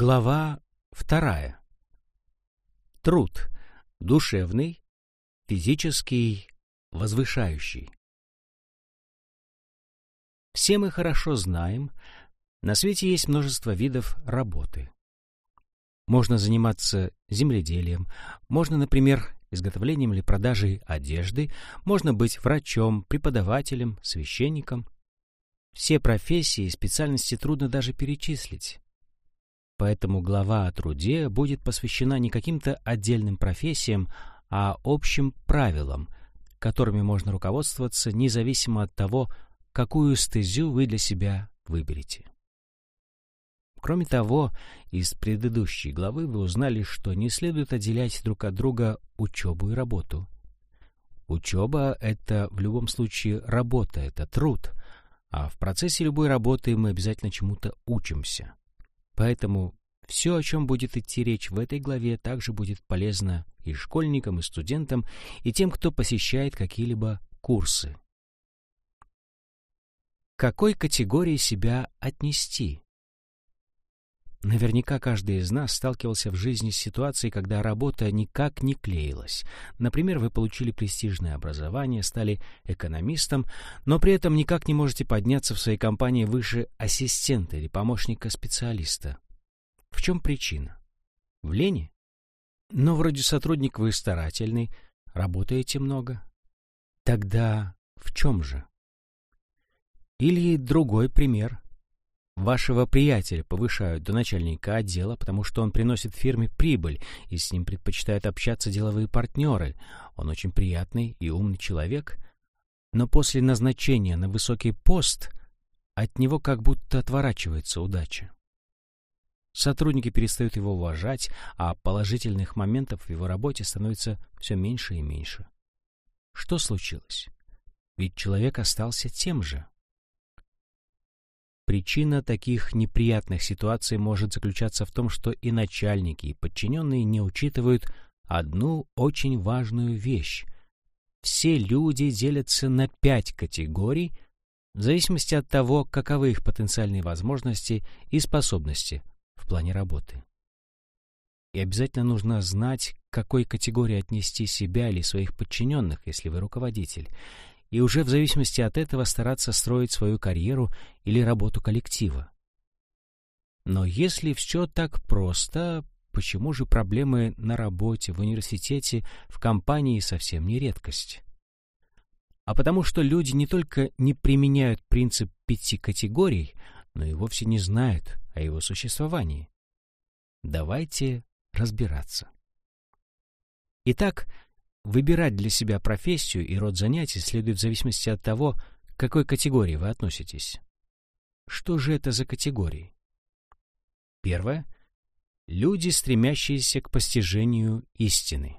Глава вторая. Труд. Душевный, физический, возвышающий. Все мы хорошо знаем, на свете есть множество видов работы. Можно заниматься земледелием, можно, например, изготовлением или продажей одежды, можно быть врачом, преподавателем, священником. Все профессии и специальности трудно даже перечислить. Поэтому глава о труде будет посвящена не каким-то отдельным профессиям, а общим правилам, которыми можно руководствоваться независимо от того, какую стезю вы для себя выберете. Кроме того, из предыдущей главы вы узнали, что не следует отделять друг от друга учебу и работу. Учеба — это в любом случае работа, это труд, а в процессе любой работы мы обязательно чему-то учимся. Поэтому все, о чем будет идти речь в этой главе, также будет полезно и школьникам, и студентам, и тем, кто посещает какие-либо курсы. К какой категории себя отнести? Наверняка каждый из нас сталкивался в жизни с ситуацией, когда работа никак не клеилась. Например, вы получили престижное образование, стали экономистом, но при этом никак не можете подняться в своей компании выше ассистента или помощника специалиста. В чем причина? В лени? Но вроде сотрудник вы старательный, работаете много. Тогда в чем же? Или другой пример. Вашего приятеля повышают до начальника отдела, потому что он приносит фирме прибыль, и с ним предпочитают общаться деловые партнеры. Он очень приятный и умный человек, но после назначения на высокий пост от него как будто отворачивается удача. Сотрудники перестают его уважать, а положительных моментов в его работе становится все меньше и меньше. Что случилось? Ведь человек остался тем же. Причина таких неприятных ситуаций может заключаться в том, что и начальники, и подчиненные не учитывают одну очень важную вещь. Все люди делятся на пять категорий в зависимости от того, каковы их потенциальные возможности и способности в плане работы. И обязательно нужно знать, к какой категории отнести себя или своих подчиненных, если вы руководитель, и уже в зависимости от этого стараться строить свою карьеру или работу коллектива. Но если все так просто, почему же проблемы на работе, в университете, в компании совсем не редкость? А потому что люди не только не применяют принцип пяти категорий, но и вовсе не знают о его существовании. Давайте разбираться. Итак, Выбирать для себя профессию и род занятий следует в зависимости от того, к какой категории вы относитесь. Что же это за категории? Первое. Люди, стремящиеся к постижению истины.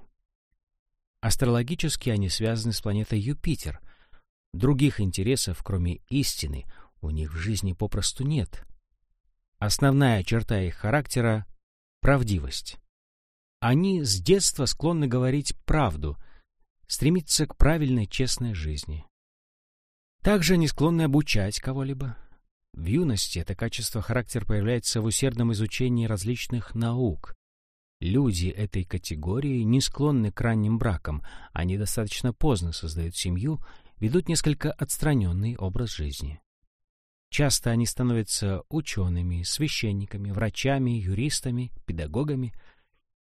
Астрологически они связаны с планетой Юпитер. Других интересов, кроме истины, у них в жизни попросту нет. Основная черта их характера — правдивость. Они с детства склонны говорить правду, стремиться к правильной, честной жизни. Также они склонны обучать кого-либо. В юности это качество характера появляется в усердном изучении различных наук. Люди этой категории не склонны к ранним бракам, они достаточно поздно создают семью, ведут несколько отстраненный образ жизни. Часто они становятся учеными, священниками, врачами, юристами, педагогами –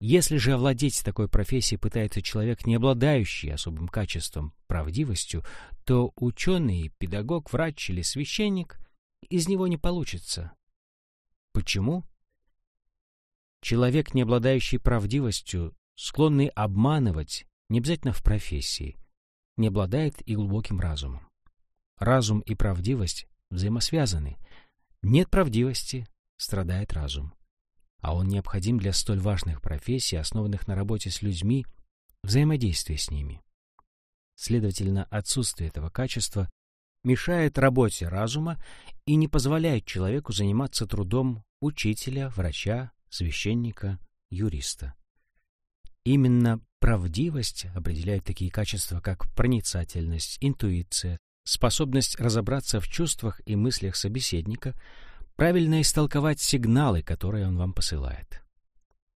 если же овладеть такой профессией пытается человек, не обладающий особым качеством, правдивостью, то ученый, педагог, врач или священник из него не получится. Почему? Человек, не обладающий правдивостью, склонный обманывать, не обязательно в профессии, не обладает и глубоким разумом. Разум и правдивость взаимосвязаны. Нет правдивости — страдает разум а он необходим для столь важных профессий, основанных на работе с людьми, взаимодействии с ними. Следовательно, отсутствие этого качества мешает работе разума и не позволяет человеку заниматься трудом учителя, врача, священника, юриста. Именно правдивость определяет такие качества, как проницательность, интуиция, способность разобраться в чувствах и мыслях собеседника, правильно истолковать сигналы, которые он вам посылает.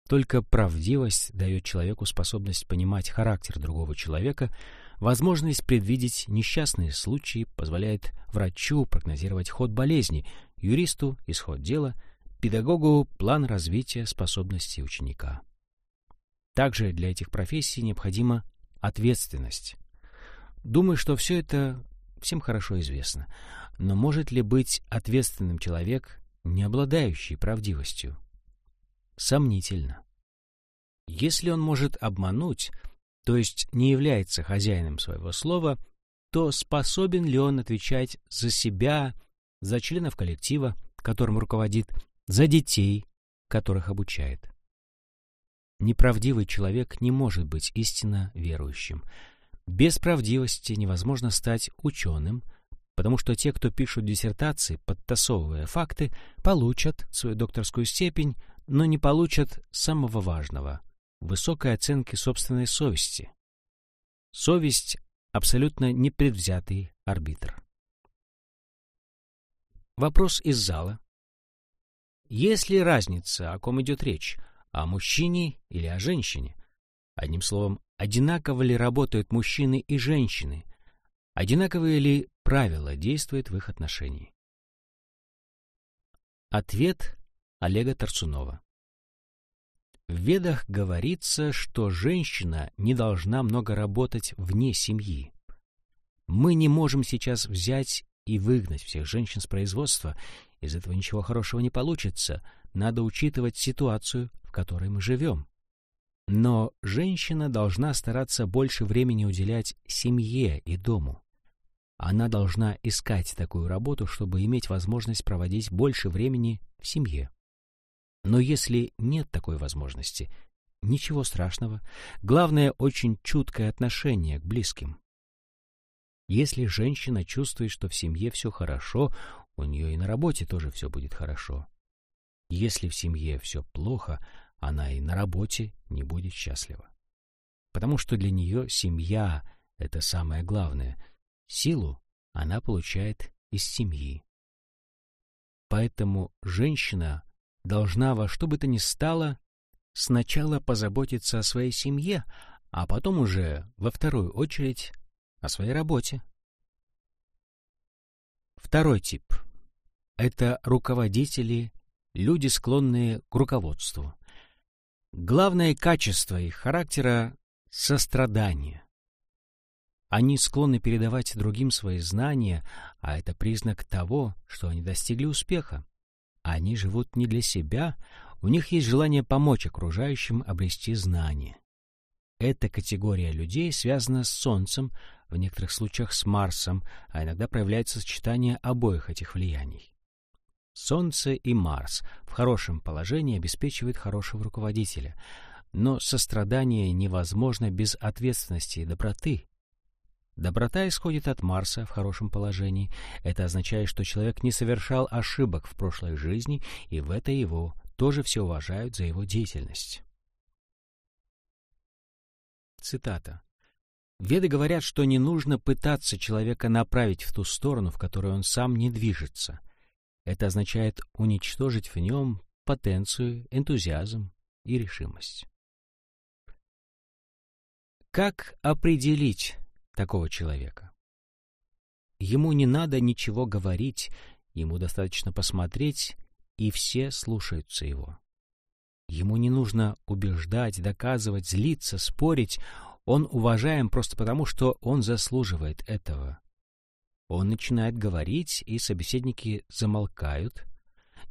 Только правдивость дает человеку способность понимать характер другого человека, возможность предвидеть несчастные случаи, позволяет врачу прогнозировать ход болезни, юристу — исход дела, педагогу — план развития способностей ученика. Также для этих профессий необходима ответственность. Думаю, что все это всем хорошо известно. Но может ли быть ответственным человек, не обладающий правдивостью? Сомнительно. Если он может обмануть, то есть не является хозяином своего слова, то способен ли он отвечать за себя, за членов коллектива, которым руководит, за детей, которых обучает? Неправдивый человек не может быть истинно верующим. Без правдивости невозможно стать ученым, потому что те, кто пишут диссертации, подтасовывая факты, получат свою докторскую степень, но не получат самого важного — высокой оценки собственной совести. Совесть — абсолютно непредвзятый арбитр. Вопрос из зала. Есть ли разница, о ком идет речь, о мужчине или о женщине. Одним словом, одинаково ли работают мужчины и женщины, одинаковые ли правила действуют в их отношении. Ответ Олега Торцунова. В Ведах говорится, что женщина не должна много работать вне семьи. Мы не можем сейчас взять и выгнать всех женщин с производства, из этого ничего хорошего не получится. Надо учитывать ситуацию, в которой мы живем. Но женщина должна стараться больше времени уделять семье и дому. Она должна искать такую работу, чтобы иметь возможность проводить больше времени в семье. Но если нет такой возможности, ничего страшного. Главное — очень чуткое отношение к близким. Если женщина чувствует, что в семье все хорошо, у нее и на работе тоже все будет хорошо. Если в семье все плохо, она и на работе не будет счастлива. Потому что для нее семья — это самое главное. Силу она получает из семьи. Поэтому женщина должна во что бы то ни стало сначала позаботиться о своей семье, а потом уже во вторую очередь о своей работе. Второй тип — это руководители люди, склонные к руководству. Главное качество их характера — сострадание. Они склонны передавать другим свои знания, а это признак того, что они достигли успеха. Они живут не для себя, у них есть желание помочь окружающим обрести знания. Эта категория людей связана с Солнцем, в некоторых случаях с Марсом, а иногда проявляется сочетание обоих этих влияний. Солнце и Марс в хорошем положении обеспечивают хорошего руководителя, но сострадание невозможно без ответственности и доброты. Доброта исходит от Марса в хорошем положении. Это означает, что человек не совершал ошибок в прошлой жизни, и в это его тоже все уважают за его деятельность. Цитата. Веды говорят, что не нужно пытаться человека направить в ту сторону, в которую он сам не движется — это означает уничтожить в нем потенцию, энтузиазм и решимость. Как определить такого человека? Ему не надо ничего говорить, ему достаточно посмотреть, и все слушаются его. Ему не нужно убеждать, доказывать, злиться, спорить. Он уважаем просто потому, что он заслуживает этого. Он начинает говорить, и собеседники замолкают.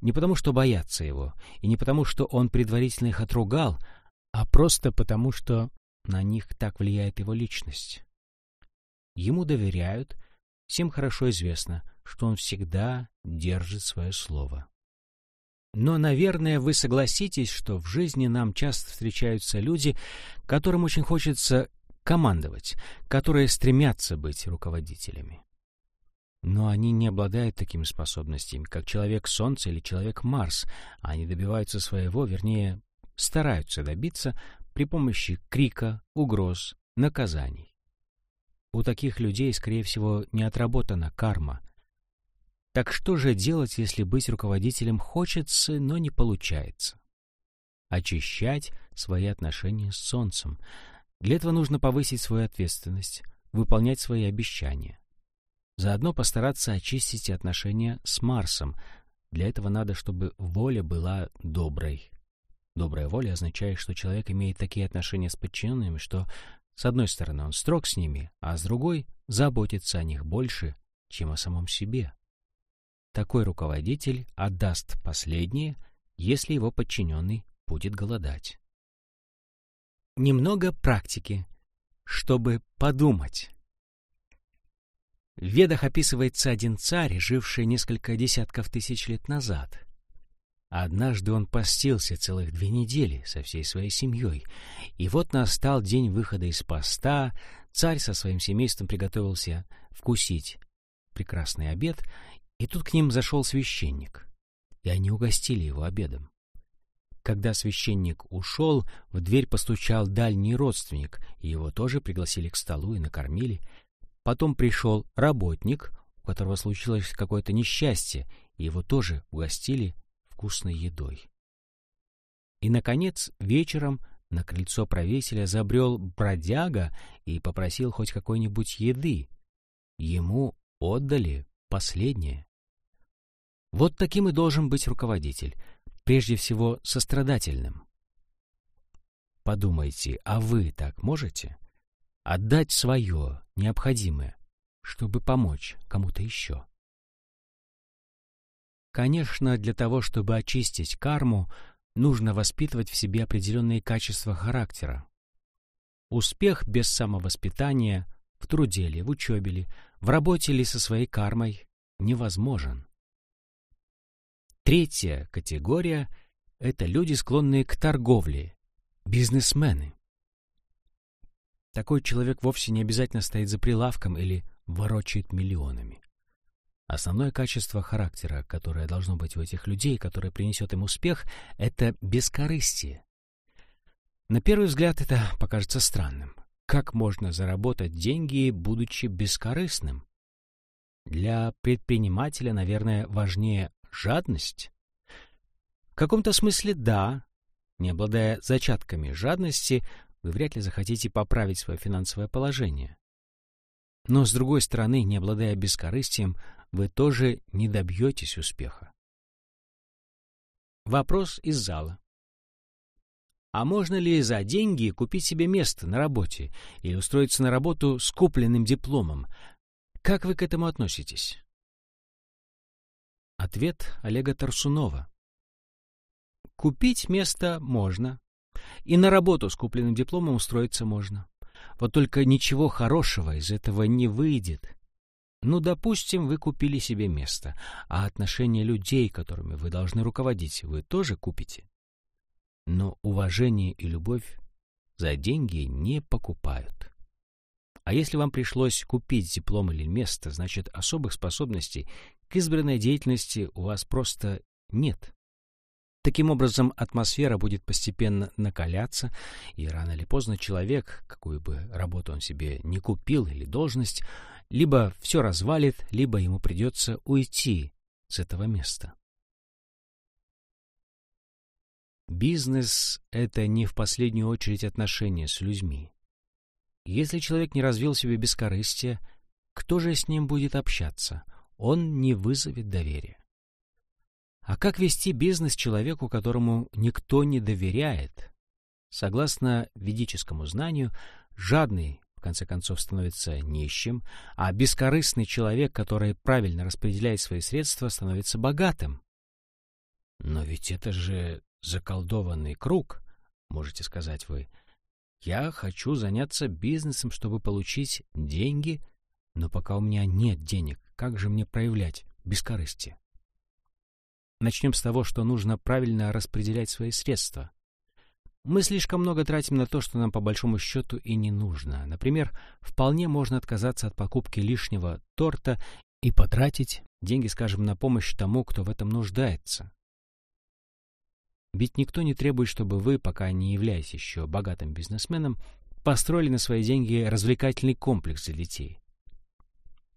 Не потому, что боятся его, и не потому, что он предварительно их отругал, а просто потому, что на них так влияет его личность. Ему доверяют, всем хорошо известно, что он всегда держит свое слово. Но, наверное, вы согласитесь, что в жизни нам часто встречаются люди, которым очень хочется командовать, которые стремятся быть руководителями. Но они не обладают такими способностями, как человек Солнца или человек Марс. Они добиваются своего, вернее, стараются добиться при помощи крика, угроз, наказаний. У таких людей, скорее всего, не отработана карма. Так что же делать, если быть руководителем хочется, но не получается? Очищать свои отношения с Солнцем. Для этого нужно повысить свою ответственность, выполнять свои обещания. Заодно постараться очистить отношения с Марсом. Для этого надо, чтобы воля была доброй. Добрая воля означает, что человек имеет такие отношения с подчиненными, что с одной стороны он строг с ними, а с другой заботится о них больше, чем о самом себе. Такой руководитель отдаст последнее, если его подчиненный будет голодать. Немного практики, чтобы подумать. В Ведах описывается один царь, живший несколько десятков тысяч лет назад. Однажды он постился целых две недели со всей своей семьей, и вот настал день выхода из поста, царь со своим семейством приготовился вкусить прекрасный обед, и тут к ним зашел священник, и они угостили его обедом. Когда священник ушел, в дверь постучал дальний родственник, и его тоже пригласили к столу и накормили. Потом пришел работник, у которого случилось какое-то несчастье, и его тоже угостили вкусной едой. И, наконец, вечером на крыльцо правителя забрел бродяга и попросил хоть какой-нибудь еды. Ему отдали последнее. Вот таким и должен быть руководитель, прежде всего сострадательным. Подумайте, а вы так можете? Отдать свое, необходимое, чтобы помочь кому-то еще. Конечно, для того, чтобы очистить карму, нужно воспитывать в себе определенные качества характера. Успех без самовоспитания в труде ли, в учебе ли, в работе ли со своей кармой невозможен. Третья категория — это люди, склонные к торговле, бизнесмены. Такой человек вовсе не обязательно стоит за прилавком или ворочает миллионами. Основное качество характера, которое должно быть у этих людей, которое принесет им успех, это бескорыстие. На первый взгляд это покажется странным. Как можно заработать деньги, будучи бескорыстным? Для предпринимателя, наверное, важнее жадность. В каком-то смысле да. Не обладая зачатками жадности, вы вряд ли захотите поправить свое финансовое положение. Но, с другой стороны, не обладая бескорыстием, вы тоже не добьетесь успеха. Вопрос из зала. А можно ли за деньги купить себе место на работе или устроиться на работу с купленным дипломом? Как вы к этому относитесь? Ответ Олега Тарсунова. Купить место можно. И на работу с купленным дипломом устроиться можно. Вот только ничего хорошего из этого не выйдет. Ну, допустим, вы купили себе место, а отношения людей, которыми вы должны руководить, вы тоже купите. Но уважение и любовь за деньги не покупают. А если вам пришлось купить диплом или место, значит, особых способностей к избранной деятельности у вас просто нет. Таким образом, атмосфера будет постепенно накаляться, и рано или поздно человек, какую бы работу он себе не купил или должность, либо все развалит, либо ему придется уйти с этого места. Бизнес — это не в последнюю очередь отношения с людьми. Если человек не развил себе бескорыстие, кто же с ним будет общаться? Он не вызовет доверия. А как вести бизнес человеку, которому никто не доверяет? Согласно ведическому знанию, жадный в конце концов становится нищим, а бескорыстный человек, который правильно распределяет свои средства, становится богатым. Но ведь это же заколдованный круг, можете сказать вы. Я хочу заняться бизнесом, чтобы получить деньги, но пока у меня нет денег, как же мне проявлять бескорыстие? Начнем с того, что нужно правильно распределять свои средства. Мы слишком много тратим на то, что нам по большому счету и не нужно. Например, вполне можно отказаться от покупки лишнего торта и потратить деньги, скажем, на помощь тому, кто в этом нуждается. Ведь никто не требует, чтобы вы, пока не являясь еще богатым бизнесменом, построили на свои деньги развлекательный комплекс для детей.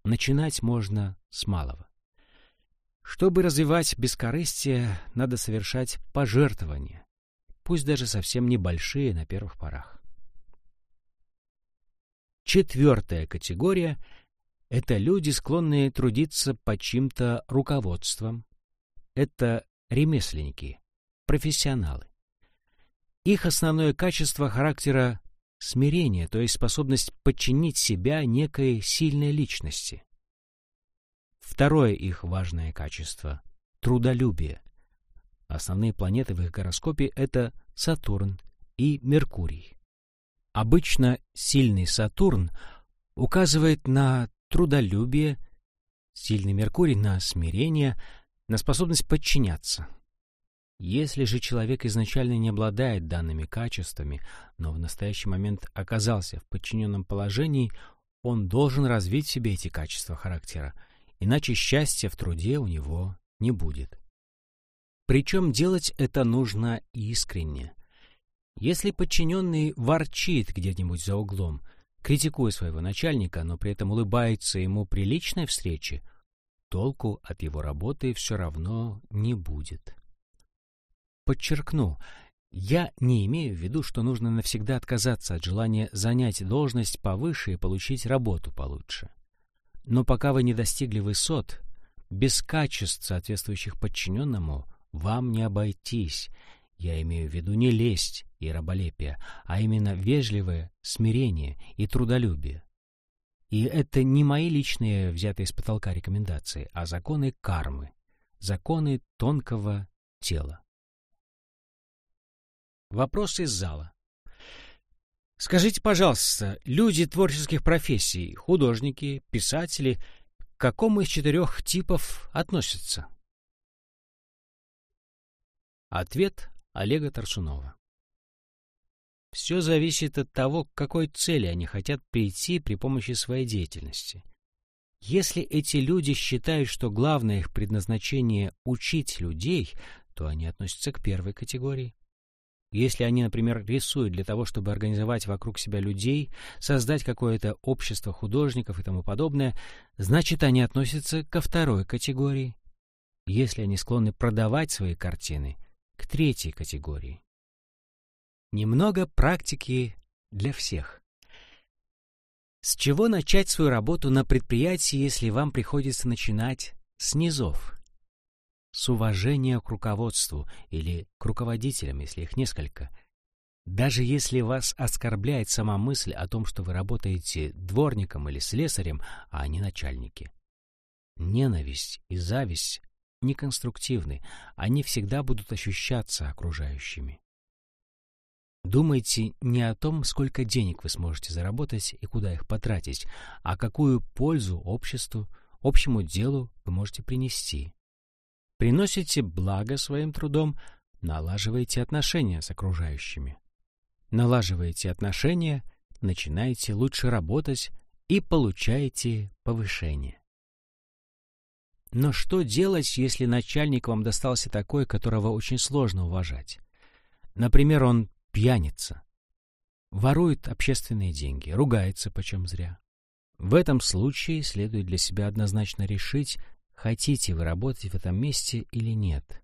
Начинать можно с малого. Чтобы развивать бескорыстие, надо совершать пожертвования, пусть даже совсем небольшие на первых порах. Четвертая категория — это люди, склонные трудиться под чьим-то руководством. Это ремесленники, профессионалы. Их основное качество характера — смирение, то есть способность подчинить себя некой сильной личности. Второе их важное качество — трудолюбие. Основные планеты в их гороскопе — это Сатурн и Меркурий. Обычно сильный Сатурн указывает на трудолюбие, сильный Меркурий — на смирение, на способность подчиняться. Если же человек изначально не обладает данными качествами, но в настоящий момент оказался в подчиненном положении, он должен развить в себе эти качества характера — иначе счастья в труде у него не будет. Причем делать это нужно искренне. Если подчиненный ворчит где-нибудь за углом, критикуя своего начальника, но при этом улыбается ему при личной встрече, толку от его работы все равно не будет. Подчеркну, я не имею в виду, что нужно навсегда отказаться от желания занять должность повыше и получить работу получше. Но пока вы не достигли высот, без качеств, соответствующих подчиненному, вам не обойтись. Я имею в виду не лесть и раболепие, а именно вежливое смирение и трудолюбие. И это не мои личные, взятые с потолка рекомендации, а законы кармы, законы тонкого тела. Вопрос из зала. Скажите, пожалуйста, люди творческих профессий, художники, писатели, к какому из четырех типов относятся? Ответ Олега Тарсунова. Все зависит от того, к какой цели они хотят прийти при помощи своей деятельности. Если эти люди считают, что главное их предназначение — учить людей, то они относятся к первой категории. Если они, например, рисуют для того, чтобы организовать вокруг себя людей, создать какое-то общество художников и тому подобное, значит, они относятся ко второй категории. Если они склонны продавать свои картины, к третьей категории. Немного практики для всех. С чего начать свою работу на предприятии, если вам приходится начинать с низов? с уважения к руководству или к руководителям, если их несколько. Даже если вас оскорбляет сама мысль о том, что вы работаете дворником или слесарем, а не начальники. Ненависть и зависть неконструктивны, они всегда будут ощущаться окружающими. Думайте не о том, сколько денег вы сможете заработать и куда их потратить, а какую пользу обществу, общему делу вы можете принести приносите благо своим трудом, налаживаете отношения с окружающими. Налаживаете отношения, начинаете лучше работать и получаете повышение. Но что делать, если начальник вам достался такой, которого очень сложно уважать? Например, он пьяница, ворует общественные деньги, ругается почем зря. В этом случае следует для себя однозначно решить, хотите вы работать в этом месте или нет.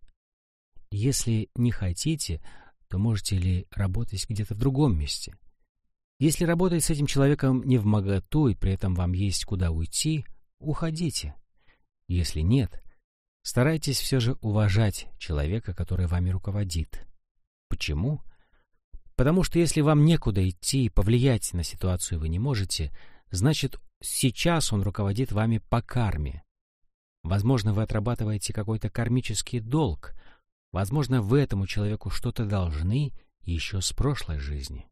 Если не хотите, то можете ли работать где-то в другом месте. Если работать с этим человеком не в моготу и при этом вам есть куда уйти, уходите. Если нет, старайтесь все же уважать человека, который вами руководит. Почему? Потому что если вам некуда идти и повлиять на ситуацию вы не можете, значит, сейчас он руководит вами по карме, Возможно, вы отрабатываете какой-то кармический долг. Возможно, вы этому человеку что-то должны еще с прошлой жизни.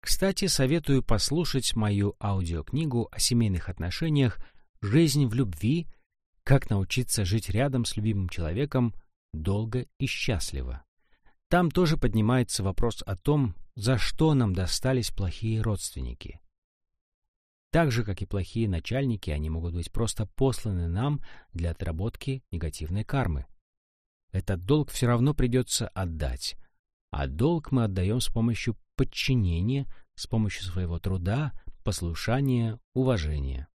Кстати, советую послушать мою аудиокнигу о семейных отношениях «Жизнь в любви. Как научиться жить рядом с любимым человеком долго и счастливо». Там тоже поднимается вопрос о том, за что нам достались плохие родственники. Так же, как и плохие начальники, они могут быть просто посланы нам для отработки негативной кармы. Этот долг все равно придется отдать. А долг мы отдаем с помощью подчинения, с помощью своего труда, послушания, уважения.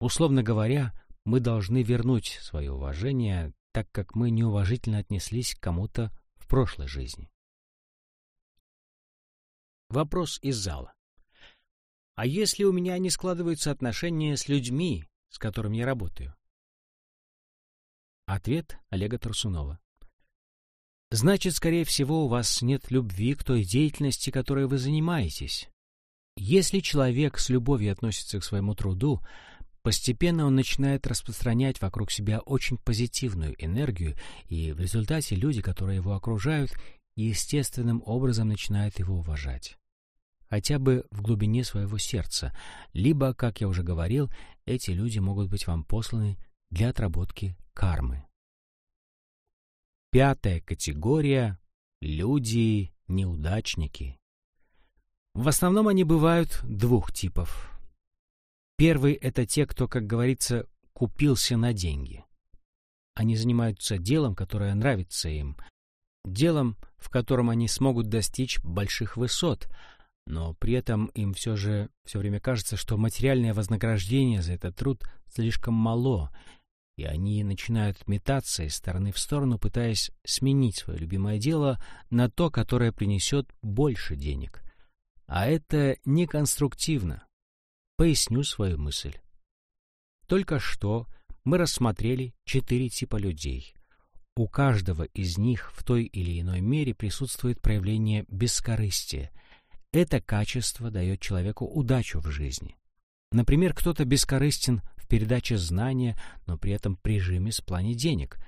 Условно говоря, мы должны вернуть свое уважение, так как мы неуважительно отнеслись к кому-то в прошлой жизни. Вопрос из зала. А если у меня не складываются отношения с людьми, с которыми я работаю? Ответ Олега Турсунова. Значит, скорее всего, у вас нет любви к той деятельности, которой вы занимаетесь. Если человек с любовью относится к своему труду, постепенно он начинает распространять вокруг себя очень позитивную энергию, и в результате люди, которые его окружают, естественным образом начинают его уважать. Хотя бы в глубине своего сердца, либо, как я уже говорил, эти люди могут быть вам посланы для отработки кармы. Пятая категория — люди-неудачники. В основном они бывают двух типов. Первый — это те, кто, как говорится, купился на деньги. Они занимаются делом, которое нравится им, делом, в котором они смогут достичь больших высот, но при этом им все же все время кажется, что материальное вознаграждение за этот труд слишком мало, и они начинают метаться из стороны в сторону, пытаясь сменить свое любимое дело на то, которое принесет больше денег. А это неконструктивно. Поясню свою мысль. Только что мы рассмотрели четыре типа людей. У каждого из них в той или иной мере присутствует проявление бескорыстия. Это качество дает человеку удачу в жизни. Например, кто-то бескорыстен в передаче знания, но при этом прижиме с плане денег.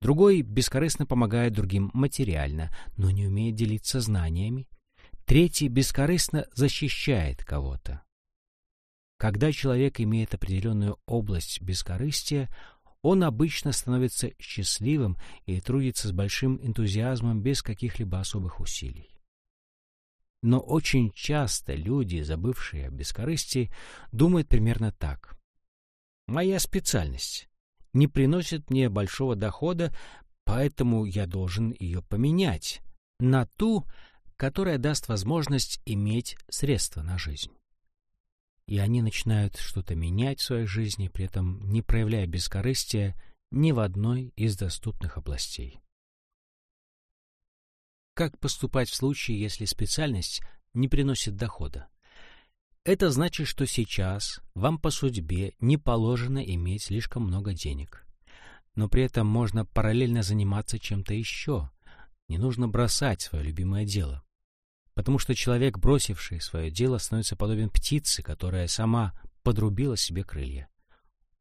Другой бескорыстно помогает другим материально, но не умеет делиться знаниями. Третий бескорыстно защищает кого-то. Когда человек имеет определенную область бескорыстия, он обычно становится счастливым и трудится с большим энтузиазмом без каких-либо особых усилий. Но очень часто люди, забывшие о бескорыстии, думают примерно так. «Моя специальность не приносит мне большого дохода, поэтому я должен ее поменять на ту, которая даст возможность иметь средства на жизнь. И они начинают что-то менять в своей жизни, при этом не проявляя бескорыстия ни в одной из доступных областей. Как поступать в случае, если специальность не приносит дохода? Это значит, что сейчас вам по судьбе не положено иметь слишком много денег. Но при этом можно параллельно заниматься чем-то еще. Не нужно бросать свое любимое дело потому что человек, бросивший свое дело, становится подобен птице, которая сама подрубила себе крылья.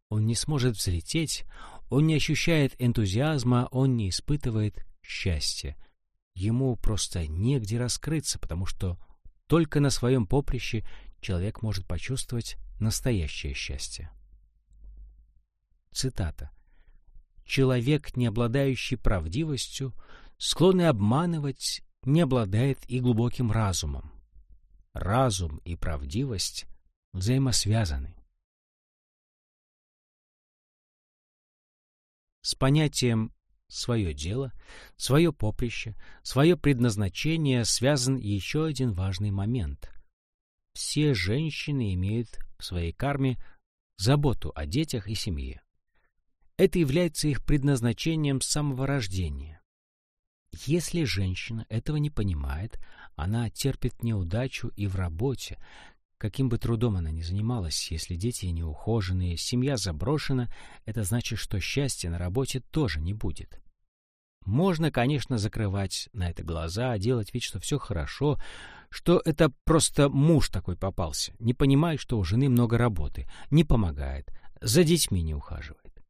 Он не сможет взлететь, он не ощущает энтузиазма, он не испытывает счастья. Ему просто негде раскрыться, потому что только на своем поприще человек может почувствовать настоящее счастье. Цитата. «Человек, не обладающий правдивостью, склонный обманывать не обладает и глубоким разумом. Разум и правдивость взаимосвязаны. С понятием «свое дело», «свое поприще», «свое предназначение» связан еще один важный момент. Все женщины имеют в своей карме заботу о детях и семье. Это является их предназначением с самого рождения. Если женщина этого не понимает, она терпит неудачу и в работе, каким бы трудом она ни занималась, если дети неухоженные, семья заброшена, это значит, что счастья на работе тоже не будет. Можно, конечно, закрывать на это глаза, делать вид, что все хорошо, что это просто муж такой попался, не понимает, что у жены много работы, не помогает, за детьми не ухаживает.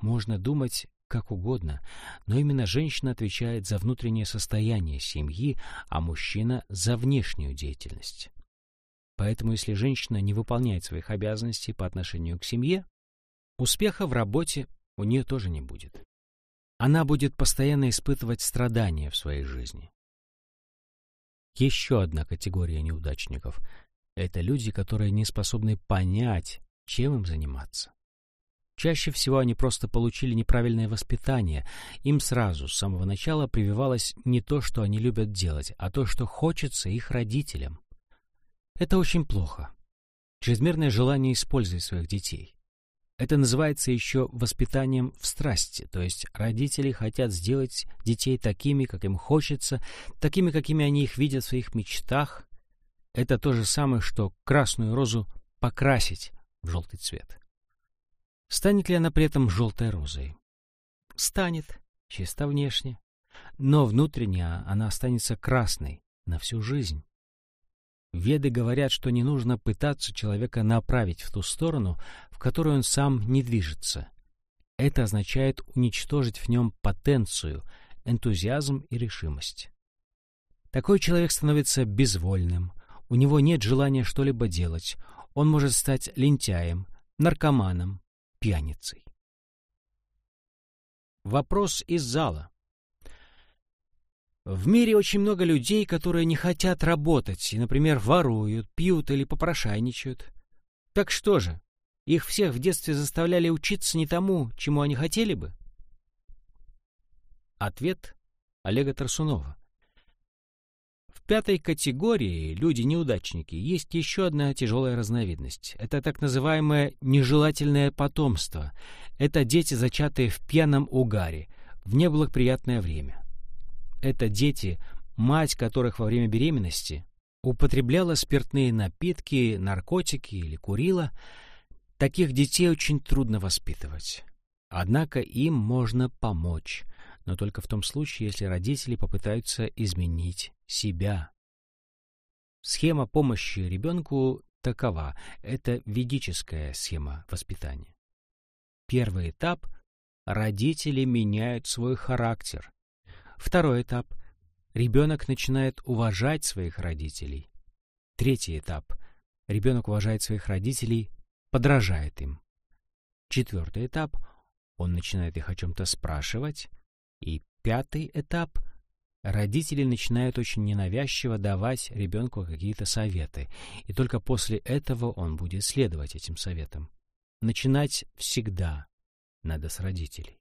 Можно думать как угодно, но именно женщина отвечает за внутреннее состояние семьи, а мужчина — за внешнюю деятельность. Поэтому если женщина не выполняет своих обязанностей по отношению к семье, успеха в работе у нее тоже не будет. Она будет постоянно испытывать страдания в своей жизни. Еще одна категория неудачников — это люди, которые не способны понять, чем им заниматься. Чаще всего они просто получили неправильное воспитание. Им сразу, с самого начала, прививалось не то, что они любят делать, а то, что хочется их родителям. Это очень плохо. Чрезмерное желание использовать своих детей. Это называется еще воспитанием в страсти, то есть родители хотят сделать детей такими, как им хочется, такими, какими они их видят в своих мечтах. Это то же самое, что красную розу покрасить в желтый цвет. Станет ли она при этом желтой розой? Станет, чисто внешне, но внутренне она останется красной на всю жизнь. Веды говорят, что не нужно пытаться человека направить в ту сторону, в которую он сам не движется. Это означает уничтожить в нем потенцию, энтузиазм и решимость. Такой человек становится безвольным, у него нет желания что-либо делать, он может стать лентяем, наркоманом, пьяницей. Вопрос из зала. В мире очень много людей, которые не хотят работать и, например, воруют, пьют или попрошайничают. Так что же, их всех в детстве заставляли учиться не тому, чему они хотели бы? Ответ Олега Тарсунова. Пятой категории люди-неудачники есть еще одна тяжелая разновидность. Это так называемое нежелательное потомство. Это дети, зачатые в пьяном угаре, в неблагоприятное время это дети, мать которых во время беременности употребляла спиртные напитки, наркотики или курила, таких детей очень трудно воспитывать. Однако им можно помочь, но только в том случае, если родители попытаются изменить себя. Схема помощи ребенку такова. Это ведическая схема воспитания. Первый этап – родители меняют свой характер, Второй этап. Ребенок начинает уважать своих родителей. Третий этап. Ребенок уважает своих родителей, подражает им. Четвертый этап. Он начинает их о чем-то спрашивать. И пятый этап. Родители начинают очень ненавязчиво давать ребенку какие-то советы. И только после этого он будет следовать этим советам. Начинать всегда надо с родителей.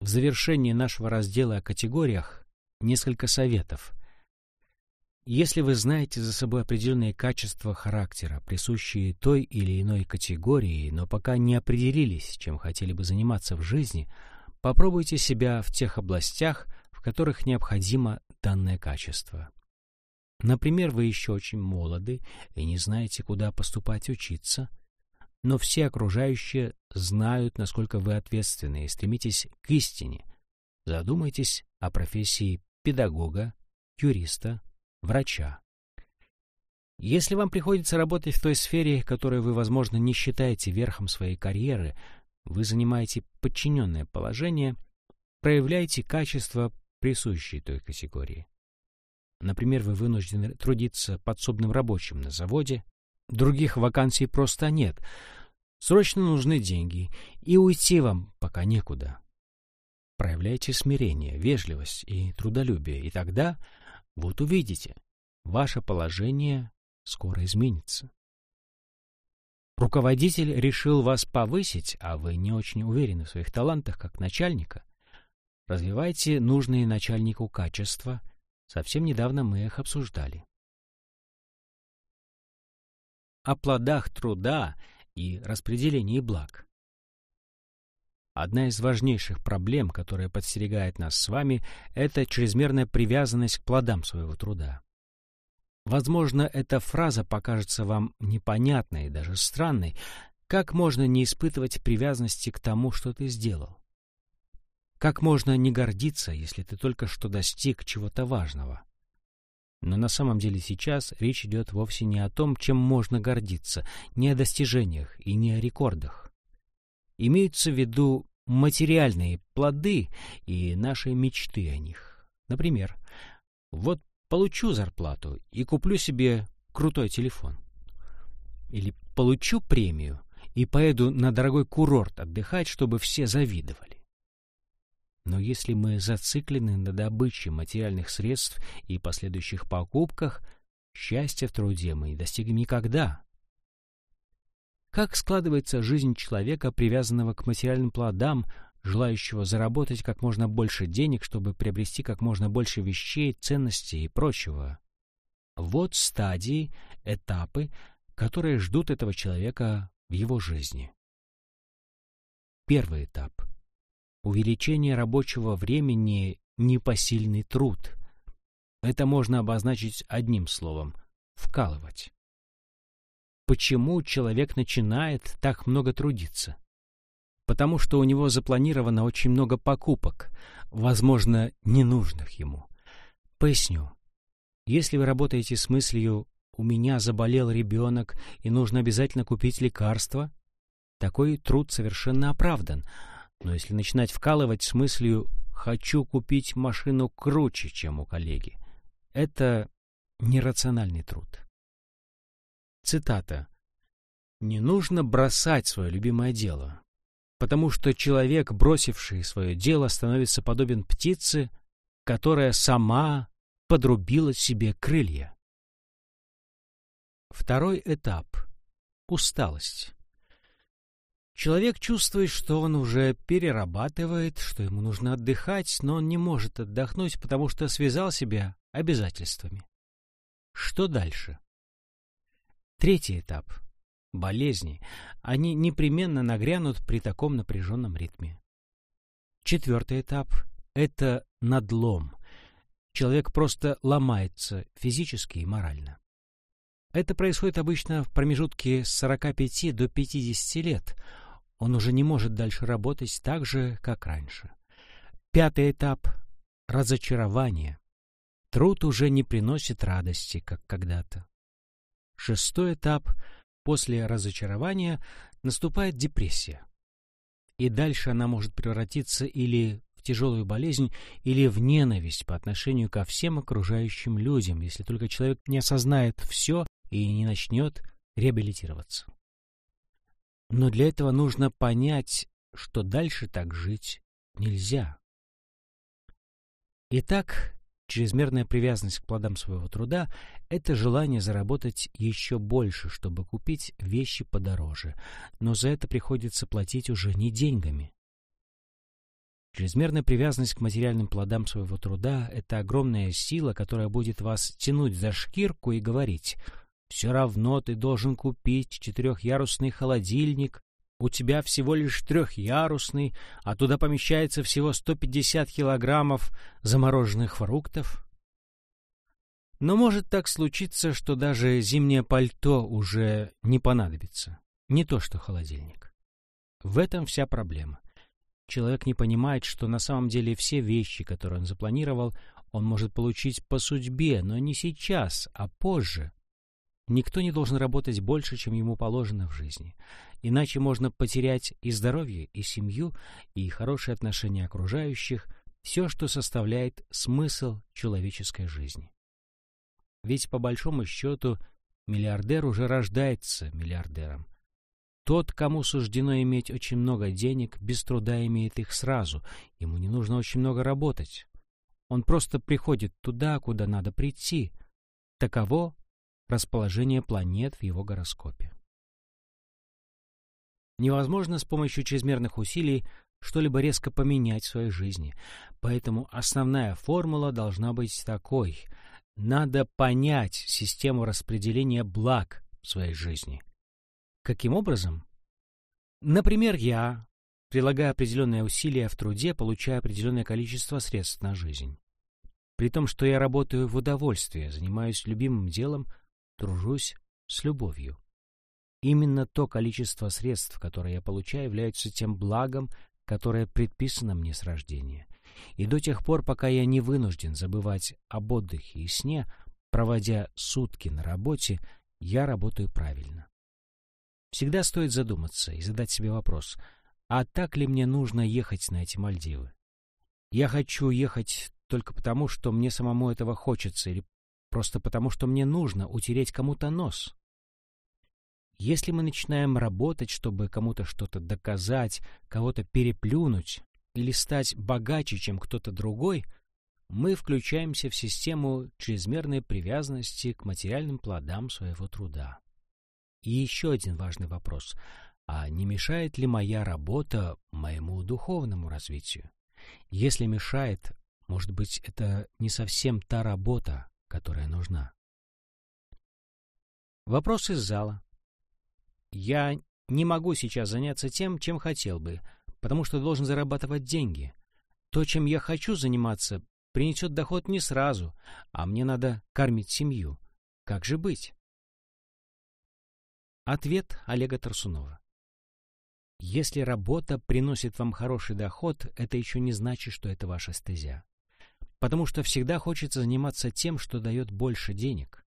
В завершении нашего раздела о категориях несколько советов. Если вы знаете за собой определенные качества характера, присущие той или иной категории, но пока не определились, чем хотели бы заниматься в жизни, попробуйте себя в тех областях, в которых необходимо данное качество. Например, вы еще очень молоды и не знаете, куда поступать учиться – но все окружающие знают, насколько вы ответственны и стремитесь к истине. Задумайтесь о профессии педагога, юриста, врача. Если вам приходится работать в той сфере, которую вы, возможно, не считаете верхом своей карьеры, вы занимаете подчиненное положение, проявляйте качества, присущие той категории. Например, вы вынуждены трудиться подсобным рабочим на заводе, Других вакансий просто нет. Срочно нужны деньги, и уйти вам пока некуда. Проявляйте смирение, вежливость и трудолюбие, и тогда, вот увидите, ваше положение скоро изменится. Руководитель решил вас повысить, а вы не очень уверены в своих талантах как начальника. Развивайте нужные начальнику качества. Совсем недавно мы их обсуждали о плодах труда и распределении благ. Одна из важнейших проблем, которая подстерегает нас с вами, это чрезмерная привязанность к плодам своего труда. Возможно, эта фраза покажется вам непонятной и даже странной. Как можно не испытывать привязанности к тому, что ты сделал? Как можно не гордиться, если ты только что достиг чего-то важного? Но на самом деле сейчас речь идет вовсе не о том, чем можно гордиться, не о достижениях и не о рекордах. Имеются в виду материальные плоды и наши мечты о них. Например, вот получу зарплату и куплю себе крутой телефон. Или получу премию и поеду на дорогой курорт отдыхать, чтобы все завидовали. Но если мы зациклены на добыче материальных средств и последующих покупках, счастья в труде мы не достигнем никогда. Как складывается жизнь человека, привязанного к материальным плодам, желающего заработать как можно больше денег, чтобы приобрести как можно больше вещей, ценностей и прочего? Вот стадии, этапы, которые ждут этого человека в его жизни. Первый этап. Увеличение рабочего времени – непосильный труд. Это можно обозначить одним словом – вкалывать. Почему человек начинает так много трудиться? Потому что у него запланировано очень много покупок, возможно, ненужных ему. Поясню. Если вы работаете с мыслью «у меня заболел ребенок и нужно обязательно купить лекарство», такой труд совершенно оправдан. Но если начинать вкалывать с мыслью «хочу купить машину круче, чем у коллеги», это нерациональный труд. Цитата. «Не нужно бросать свое любимое дело, потому что человек, бросивший свое дело, становится подобен птице, которая сама подрубила себе крылья». Второй этап — усталость. Человек чувствует, что он уже перерабатывает, что ему нужно отдыхать, но он не может отдохнуть, потому что связал себя обязательствами. Что дальше? Третий этап — болезни. Они непременно нагрянут при таком напряженном ритме. Четвертый этап — это надлом. Человек просто ломается физически и морально. Это происходит обычно в промежутке с 45 до 50 лет — он уже не может дальше работать так же, как раньше. Пятый этап — разочарование. Труд уже не приносит радости, как когда-то. Шестой этап — после разочарования наступает депрессия. И дальше она может превратиться или в тяжелую болезнь, или в ненависть по отношению ко всем окружающим людям, если только человек не осознает все и не начнет реабилитироваться. Но для этого нужно понять, что дальше так жить нельзя. Итак, чрезмерная привязанность к плодам своего труда — это желание заработать еще больше, чтобы купить вещи подороже, но за это приходится платить уже не деньгами. Чрезмерная привязанность к материальным плодам своего труда — это огромная сила, которая будет вас тянуть за шкирку и говорить — все равно ты должен купить четырехъярусный холодильник. У тебя всего лишь трехъярусный, а туда помещается всего 150 килограммов замороженных фруктов. Но может так случиться, что даже зимнее пальто уже не понадобится. Не то что холодильник. В этом вся проблема. Человек не понимает, что на самом деле все вещи, которые он запланировал, он может получить по судьбе, но не сейчас, а позже, Никто не должен работать больше, чем ему положено в жизни. Иначе можно потерять и здоровье, и семью, и хорошие отношения окружающих, все, что составляет смысл человеческой жизни. Ведь, по большому счету, миллиардер уже рождается миллиардером. Тот, кому суждено иметь очень много денег, без труда имеет их сразу, ему не нужно очень много работать. Он просто приходит туда, куда надо прийти. Таково расположение планет в его гороскопе. Невозможно с помощью чрезмерных усилий что-либо резко поменять в своей жизни, поэтому основная формула должна быть такой. Надо понять систему распределения благ в своей жизни. Каким образом? Например, я, прилагая определенные усилия в труде, получаю определенное количество средств на жизнь. При том, что я работаю в удовольствие, занимаюсь любимым делом – тружусь с любовью. Именно то количество средств, которые я получаю, является тем благом, которое предписано мне с рождения. И до тех пор, пока я не вынужден забывать об отдыхе и сне, проводя сутки на работе, я работаю правильно. Всегда стоит задуматься и задать себе вопрос, а так ли мне нужно ехать на эти Мальдивы? Я хочу ехать только потому, что мне самому этого хочется, или просто потому, что мне нужно утереть кому-то нос. Если мы начинаем работать, чтобы кому-то что-то доказать, кого-то переплюнуть или стать богаче, чем кто-то другой, мы включаемся в систему чрезмерной привязанности к материальным плодам своего труда. И еще один важный вопрос. А не мешает ли моя работа моему духовному развитию? Если мешает, может быть, это не совсем та работа, которая нужна. Вопрос из зала. Я не могу сейчас заняться тем, чем хотел бы, потому что должен зарабатывать деньги. То, чем я хочу заниматься, принесет доход не сразу, а мне надо кормить семью. Как же быть? Ответ Олега Тарсунова. Если работа приносит вам хороший доход, это еще не значит, что это ваша стезя. Потому что всегда хочется заниматься тем, что дает больше денег.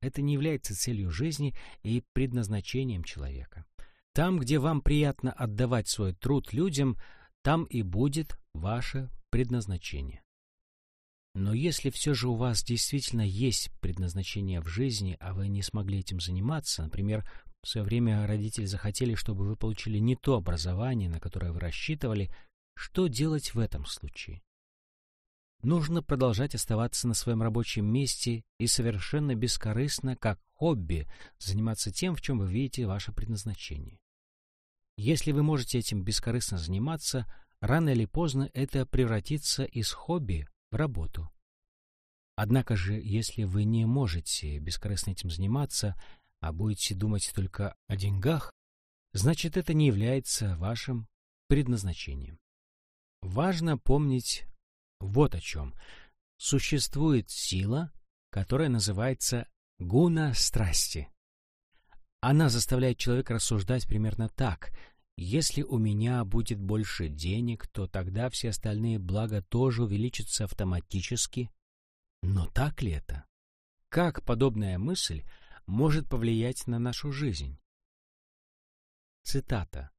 Это не является целью жизни и предназначением человека. Там, где вам приятно отдавать свой труд людям, там и будет ваше предназначение. Но если все же у вас действительно есть предназначение в жизни, а вы не смогли этим заниматься, например, в свое время родители захотели, чтобы вы получили не то образование, на которое вы рассчитывали, что делать в этом случае? Нужно продолжать оставаться на своем рабочем месте и совершенно бескорыстно, как хобби, заниматься тем, в чем вы видите ваше предназначение. Если вы можете этим бескорыстно заниматься, рано или поздно это превратится из хобби в работу. Однако же, если вы не можете бескорыстно этим заниматься, а будете думать только о деньгах, значит это не является вашим предназначением. Важно помнить вот о чем. Существует сила, которая называется гуна страсти. Она заставляет человека рассуждать примерно так. Если у меня будет больше денег, то тогда все остальные блага тоже увеличатся автоматически. Но так ли это? Как подобная мысль может повлиять на нашу жизнь? Цитата.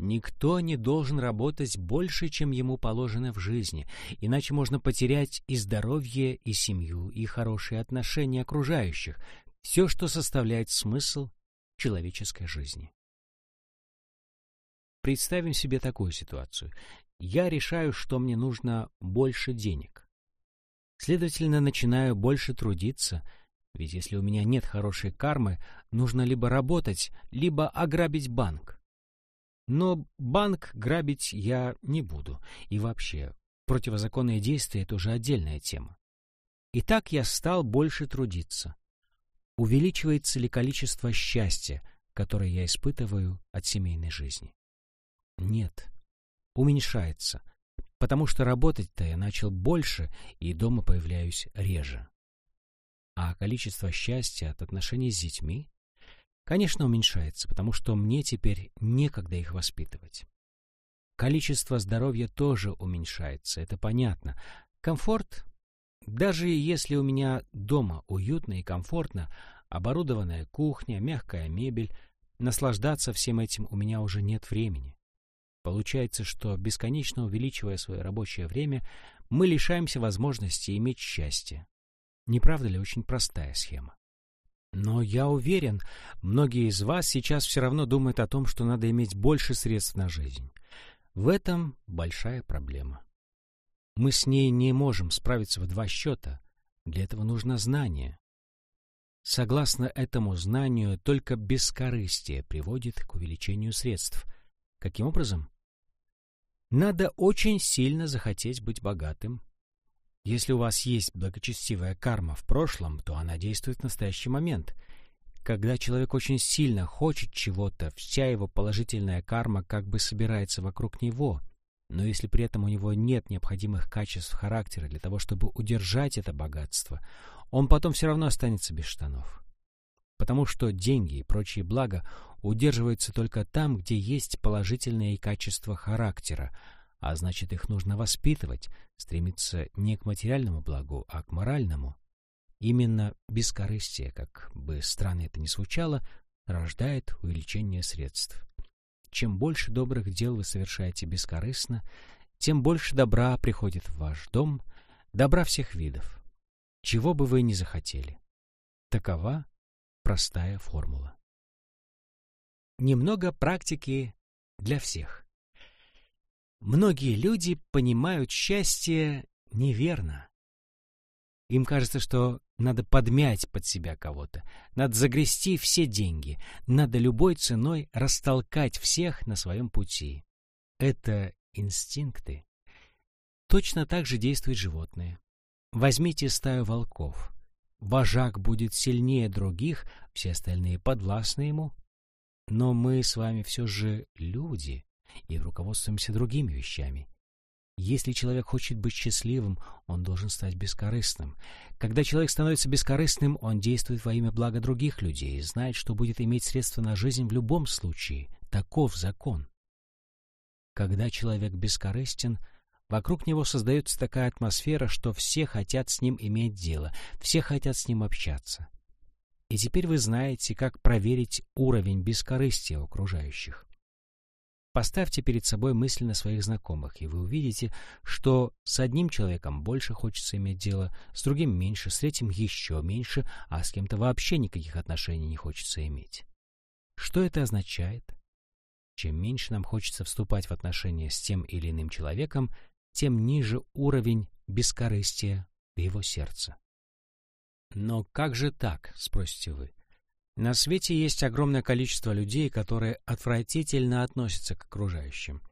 Никто не должен работать больше, чем ему положено в жизни, иначе можно потерять и здоровье, и семью, и хорошие отношения окружающих, все, что составляет смысл человеческой жизни. Представим себе такую ситуацию. Я решаю, что мне нужно больше денег. Следовательно, начинаю больше трудиться, ведь если у меня нет хорошей кармы, нужно либо работать, либо ограбить банк. Но банк грабить я не буду. И вообще, противозаконные действия — это уже отдельная тема. Итак, я стал больше трудиться. Увеличивается ли количество счастья, которое я испытываю от семейной жизни? Нет, уменьшается, потому что работать-то я начал больше и дома появляюсь реже. А количество счастья от отношений с детьми Конечно, уменьшается, потому что мне теперь некогда их воспитывать. Количество здоровья тоже уменьшается, это понятно. Комфорт, даже если у меня дома уютно и комфортно, оборудованная кухня, мягкая мебель, наслаждаться всем этим у меня уже нет времени. Получается, что, бесконечно увеличивая свое рабочее время, мы лишаемся возможности иметь счастье. Не правда ли очень простая схема? Но я уверен, многие из вас сейчас все равно думают о том, что надо иметь больше средств на жизнь. В этом большая проблема. Мы с ней не можем справиться в два счета. Для этого нужно знание. Согласно этому знанию, только бескорыстие приводит к увеличению средств. Каким образом? Надо очень сильно захотеть быть богатым, если у вас есть благочестивая карма в прошлом, то она действует в настоящий момент. Когда человек очень сильно хочет чего-то, вся его положительная карма как бы собирается вокруг него. Но если при этом у него нет необходимых качеств характера для того, чтобы удержать это богатство, он потом все равно останется без штанов. Потому что деньги и прочие блага удерживаются только там, где есть положительные качества характера, а значит их нужно воспитывать, стремиться не к материальному благу, а к моральному. Именно бескорыстие, как бы странно это ни звучало, рождает увеличение средств. Чем больше добрых дел вы совершаете бескорыстно, тем больше добра приходит в ваш дом, добра всех видов, чего бы вы ни захотели. Такова простая формула. Немного практики для всех. Многие люди понимают счастье неверно. Им кажется, что надо подмять под себя кого-то, надо загрести все деньги, надо любой ценой растолкать всех на своем пути. Это инстинкты. Точно так же действуют животные. Возьмите стаю волков. Вожак будет сильнее других, все остальные подвластны ему. Но мы с вами все же люди и руководствуемся другими вещами. Если человек хочет быть счастливым, он должен стать бескорыстным. Когда человек становится бескорыстным, он действует во имя блага других людей и знает, что будет иметь средства на жизнь в любом случае. Таков закон. Когда человек бескорыстен, вокруг него создается такая атмосфера, что все хотят с ним иметь дело, все хотят с ним общаться. И теперь вы знаете, как проверить уровень бескорыстия окружающих. Поставьте перед собой мысленно своих знакомых, и вы увидите, что с одним человеком больше хочется иметь дело, с другим меньше, с третьим еще меньше, а с кем-то вообще никаких отношений не хочется иметь. Что это означает? Чем меньше нам хочется вступать в отношения с тем или иным человеком, тем ниже уровень бескорыстия в его сердце. Но как же так, спросите вы? На свете есть огромное количество людей, которые отвратительно относятся к окружающим.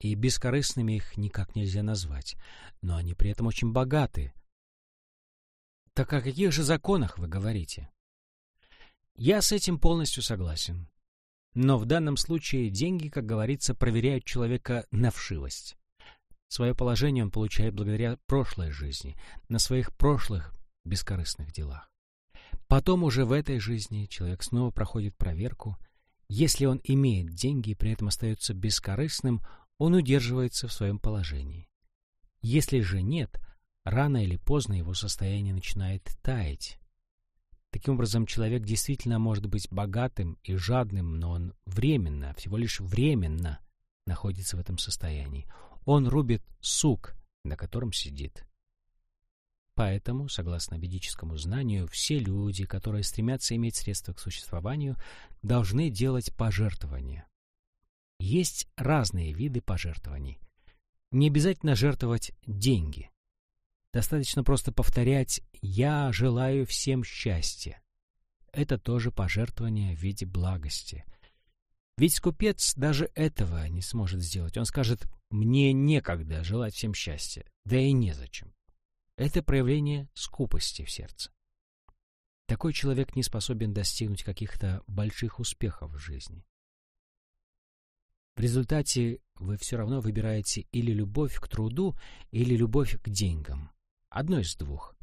И бескорыстными их никак нельзя назвать, но они при этом очень богаты. Так о каких же законах вы говорите? Я с этим полностью согласен. Но в данном случае деньги, как говорится, проверяют человека на вшивость. Свое положение он получает благодаря прошлой жизни, на своих прошлых бескорыстных делах. Потом уже в этой жизни человек снова проходит проверку. Если он имеет деньги и при этом остается бескорыстным, он удерживается в своем положении. Если же нет, рано или поздно его состояние начинает таять. Таким образом, человек действительно может быть богатым и жадным, но он временно, всего лишь временно находится в этом состоянии. Он рубит сук, на котором сидит. Поэтому, согласно ведическому знанию, все люди, которые стремятся иметь средства к существованию, должны делать пожертвования. Есть разные виды пожертвований. Не обязательно жертвовать деньги. Достаточно просто повторять «Я желаю всем счастья». Это тоже пожертвование в виде благости. Ведь купец даже этого не сможет сделать. Он скажет «Мне некогда желать всем счастья, да и незачем». Это проявление скупости в сердце. Такой человек не способен достигнуть каких-то больших успехов в жизни. В результате вы все равно выбираете или любовь к труду, или любовь к деньгам. Одно из двух.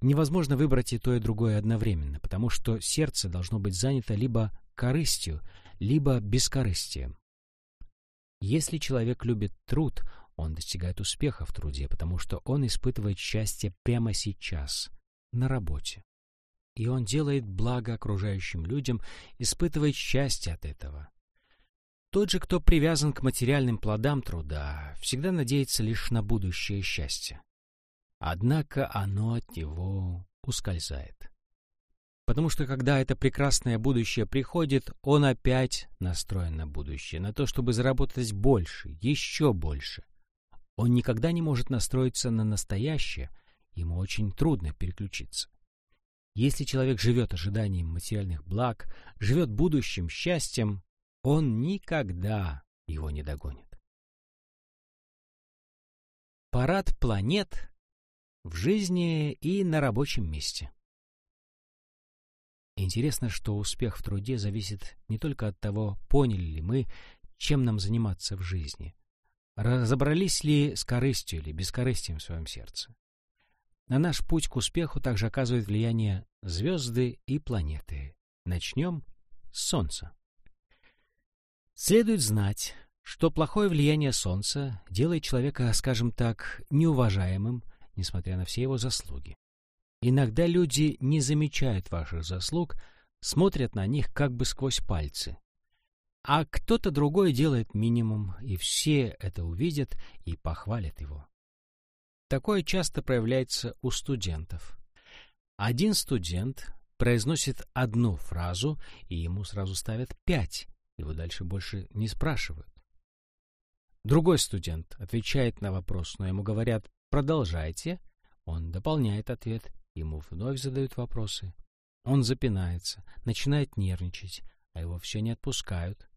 Невозможно выбрать и то, и другое одновременно, потому что сердце должно быть занято либо корыстью, либо бескорыстием. Если человек любит труд, он достигает успеха в труде, потому что он испытывает счастье прямо сейчас, на работе. И он делает благо окружающим людям, испытывает счастье от этого. Тот же, кто привязан к материальным плодам труда, всегда надеется лишь на будущее счастье. Однако оно от него ускользает. Потому что когда это прекрасное будущее приходит, он опять настроен на будущее, на то, чтобы заработать больше, еще больше — он никогда не может настроиться на настоящее, ему очень трудно переключиться. Если человек живет ожиданием материальных благ, живет будущим счастьем, он никогда его не догонит. Парад планет в жизни и на рабочем месте. Интересно, что успех в труде зависит не только от того, поняли ли мы, чем нам заниматься в жизни, Разобрались ли с корыстью или бескорыстием в своем сердце? На наш путь к успеху также оказывает влияние звезды и планеты. Начнем с Солнца. Следует знать, что плохое влияние Солнца делает человека, скажем так, неуважаемым, несмотря на все его заслуги. Иногда люди не замечают ваших заслуг, смотрят на них как бы сквозь пальцы, а кто-то другой делает минимум, и все это увидят и похвалят его. Такое часто проявляется у студентов. Один студент произносит одну фразу, и ему сразу ставят пять, его дальше больше не спрашивают. Другой студент отвечает на вопрос, но ему говорят «продолжайте», он дополняет ответ, ему вновь задают вопросы. Он запинается, начинает нервничать, а его все не отпускают.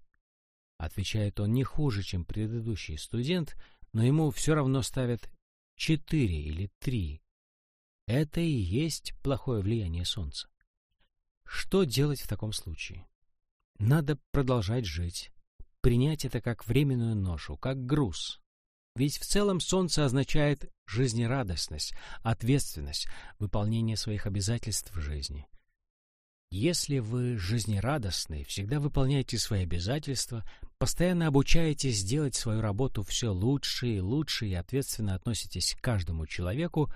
Отвечает он не хуже, чем предыдущий студент, но ему все равно ставят четыре или три. Это и есть плохое влияние Солнца. Что делать в таком случае? Надо продолжать жить, принять это как временную ношу, как груз. Ведь в целом солнце означает жизнерадостность, ответственность, выполнение своих обязательств в жизни. Если вы жизнерадостны, всегда выполняете свои обязательства, постоянно обучаетесь делать свою работу все лучше и лучше и ответственно относитесь к каждому человеку,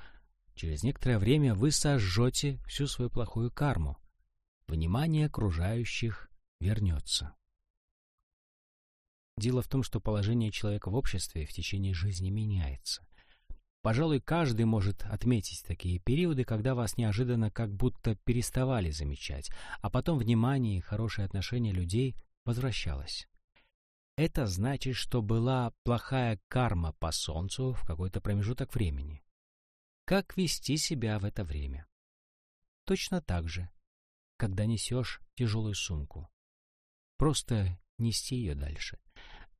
через некоторое время вы сожжете всю свою плохую карму. Внимание окружающих вернется. Дело в том, что положение человека в обществе в течение жизни меняется. Пожалуй, каждый может отметить такие периоды, когда вас неожиданно как будто переставали замечать, а потом внимание и хорошее отношение людей возвращалось. Это значит, что была плохая карма по Солнцу в какой-то промежуток времени. Как вести себя в это время? Точно так же, когда несешь тяжелую сумку. Просто нести ее дальше.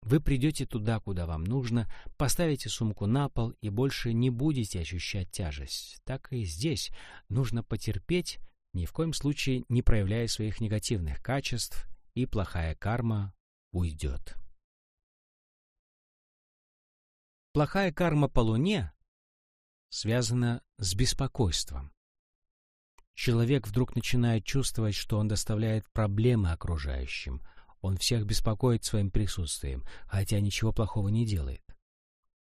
Вы придете туда, куда вам нужно, поставите сумку на пол и больше не будете ощущать тяжесть. Так и здесь нужно потерпеть, ни в коем случае не проявляя своих негативных качеств, и плохая карма уйдет. Плохая карма по Луне связана с беспокойством. Человек вдруг начинает чувствовать, что он доставляет проблемы окружающим – он всех беспокоит своим присутствием, хотя ничего плохого не делает.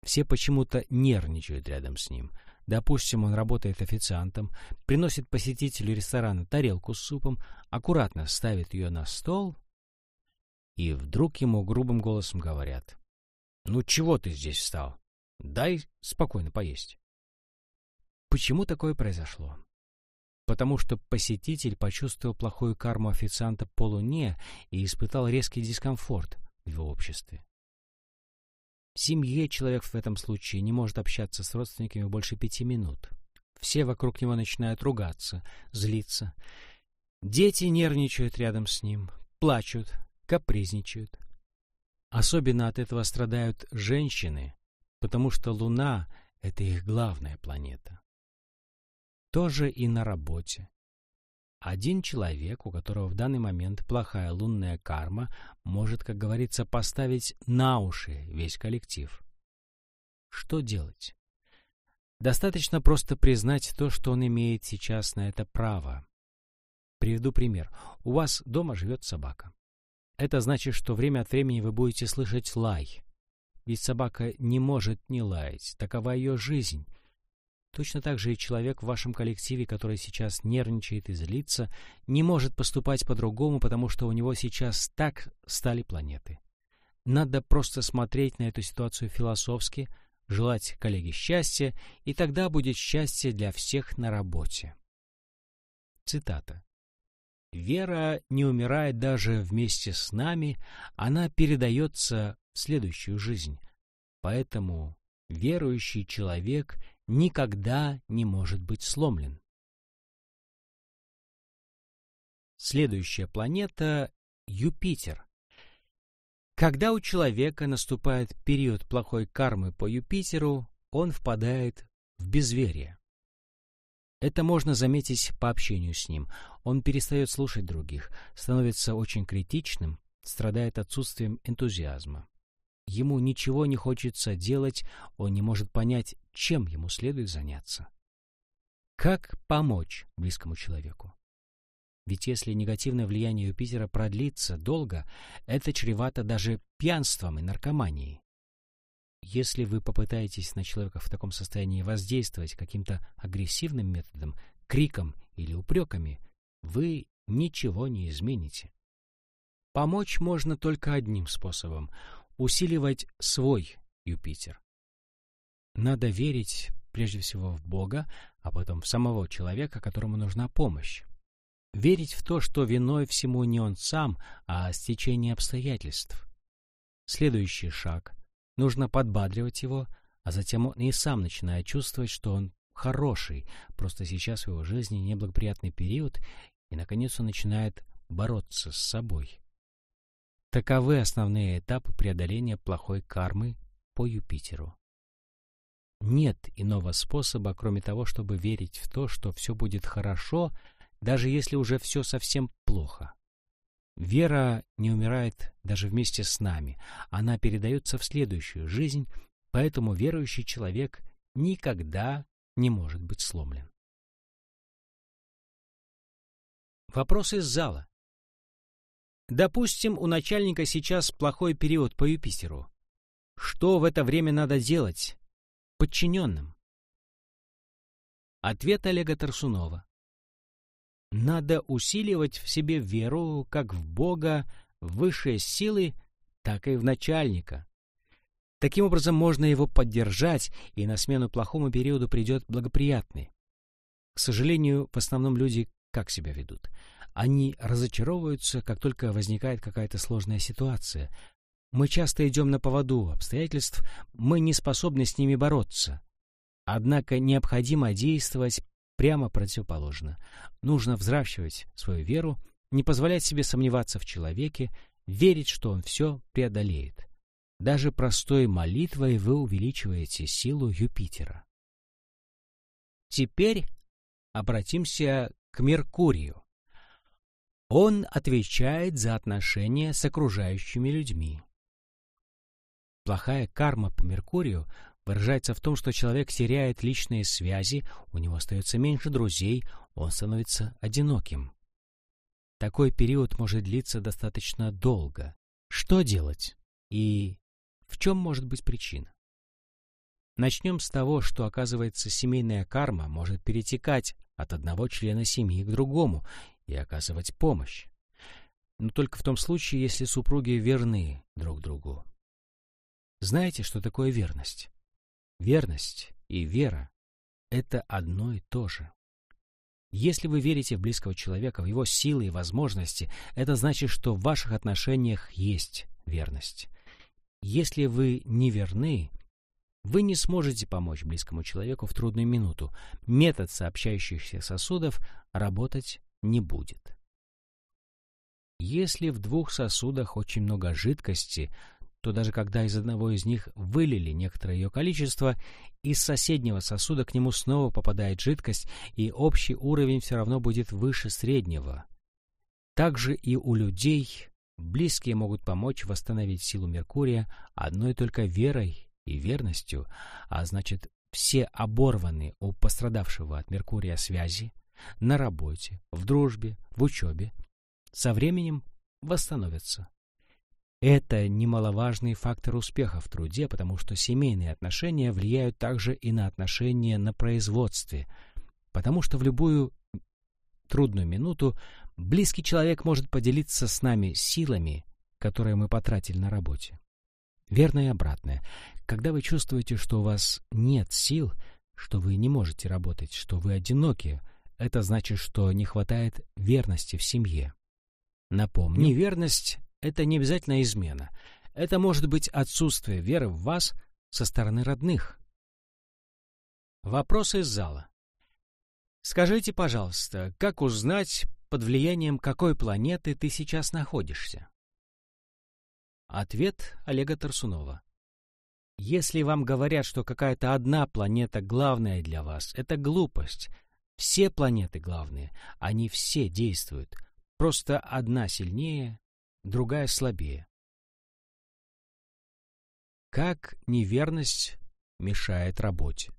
Все почему-то нервничают рядом с ним. Допустим, он работает официантом, приносит посетителю ресторана тарелку с супом, аккуратно ставит ее на стол, и вдруг ему грубым голосом говорят, «Ну чего ты здесь встал? Дай спокойно поесть». Почему такое произошло? потому что посетитель почувствовал плохую карму официанта по луне и испытал резкий дискомфорт в его обществе. В семье человек в этом случае не может общаться с родственниками больше пяти минут. Все вокруг него начинают ругаться, злиться. Дети нервничают рядом с ним, плачут, капризничают. Особенно от этого страдают женщины, потому что Луна — это их главная планета. Тоже и на работе. Один человек, у которого в данный момент плохая лунная карма, может, как говорится, поставить на уши весь коллектив. Что делать? Достаточно просто признать то, что он имеет сейчас на это право. Приведу пример. У вас дома живет собака. Это значит, что время от времени вы будете слышать лай. Ведь собака не может не лаять, такова ее жизнь. Точно так же и человек в вашем коллективе, который сейчас нервничает и злится, не может поступать по-другому, потому что у него сейчас так стали планеты. Надо просто смотреть на эту ситуацию философски, желать коллеге счастья, и тогда будет счастье для всех на работе. Цитата. «Вера не умирает даже вместе с нами, она передается в следующую жизнь. Поэтому верующий человек никогда не может быть сломлен. Следующая планета — Юпитер. Когда у человека наступает период плохой кармы по Юпитеру, он впадает в безверие. Это можно заметить по общению с ним. Он перестает слушать других, становится очень критичным, страдает отсутствием энтузиазма. Ему ничего не хочется делать, он не может понять, чем ему следует заняться. Как помочь близкому человеку? Ведь если негативное влияние Юпитера продлится долго, это чревато даже пьянством и наркоманией. Если вы попытаетесь на человека в таком состоянии воздействовать каким-то агрессивным методом, криком или упреками, вы ничего не измените. Помочь можно только одним способом усиливать свой Юпитер. Надо верить прежде всего в Бога, а потом в самого человека, которому нужна помощь. Верить в то, что виной всему не он сам, а стечение обстоятельств. Следующий шаг. Нужно подбадривать его, а затем он и сам начинает чувствовать, что он хороший, просто сейчас в его жизни неблагоприятный период, и, наконец, он начинает бороться с собой. Таковы основные этапы преодоления плохой кармы по Юпитеру. Нет иного способа, кроме того, чтобы верить в то, что все будет хорошо, даже если уже все совсем плохо. Вера не умирает даже вместе с нами. Она передается в следующую жизнь, поэтому верующий человек никогда не может быть сломлен. Вопрос из зала. Допустим, у начальника сейчас плохой период по Юпитеру. Что в это время надо делать подчиненным? Ответ Олега Тарсунова. Надо усиливать в себе веру как в Бога, в высшие силы, так и в начальника. Таким образом, можно его поддержать, и на смену плохому периоду придет благоприятный. К сожалению, в основном люди как себя ведут? Они разочаровываются, как только возникает какая-то сложная ситуация. Мы часто идем на поводу обстоятельств, мы не способны с ними бороться. Однако необходимо действовать прямо противоположно. Нужно взращивать свою веру, не позволять себе сомневаться в человеке, верить, что он все преодолеет. Даже простой молитвой вы увеличиваете силу Юпитера. Теперь обратимся к Меркурию. Он отвечает за отношения с окружающими людьми. Плохая карма по Меркурию выражается в том, что человек теряет личные связи, у него остается меньше друзей, он становится одиноким. Такой период может длиться достаточно долго. Что делать? И в чем может быть причина? Начнем с того, что, оказывается, семейная карма может перетекать от одного члена семьи к другому и оказывать помощь. Но только в том случае, если супруги верны друг другу. Знаете, что такое верность? Верность и вера — это одно и то же. Если вы верите в близкого человека, в его силы и возможности, это значит, что в ваших отношениях есть верность. Если вы не верны, вы не сможете помочь близкому человеку в трудную минуту. Метод сообщающихся сосудов работать не будет. Если в двух сосудах очень много жидкости, то даже когда из одного из них вылили некоторое ее количество, из соседнего сосуда к нему снова попадает жидкость, и общий уровень все равно будет выше среднего. Также и у людей близкие могут помочь восстановить силу Меркурия одной только верой и верностью, а значит, все оборваны у пострадавшего от Меркурия связи на работе, в дружбе, в учебе, со временем восстановятся. Это немаловажный фактор успеха в труде, потому что семейные отношения влияют также и на отношения на производстве, потому что в любую трудную минуту близкий человек может поделиться с нами силами, которые мы потратили на работе. Верно и обратное. Когда вы чувствуете, что у вас нет сил, что вы не можете работать, что вы одиноки, это значит, что не хватает верности в семье. Напомню, неверность — это не обязательно измена. Это может быть отсутствие веры в вас со стороны родных. Вопрос из зала. Скажите, пожалуйста, как узнать, под влиянием какой планеты ты сейчас находишься? Ответ Олега Тарсунова. Если вам говорят, что какая-то одна планета главная для вас, это глупость. Все планеты главные, они все действуют. Просто одна сильнее, другая слабее. Как неверность мешает работе?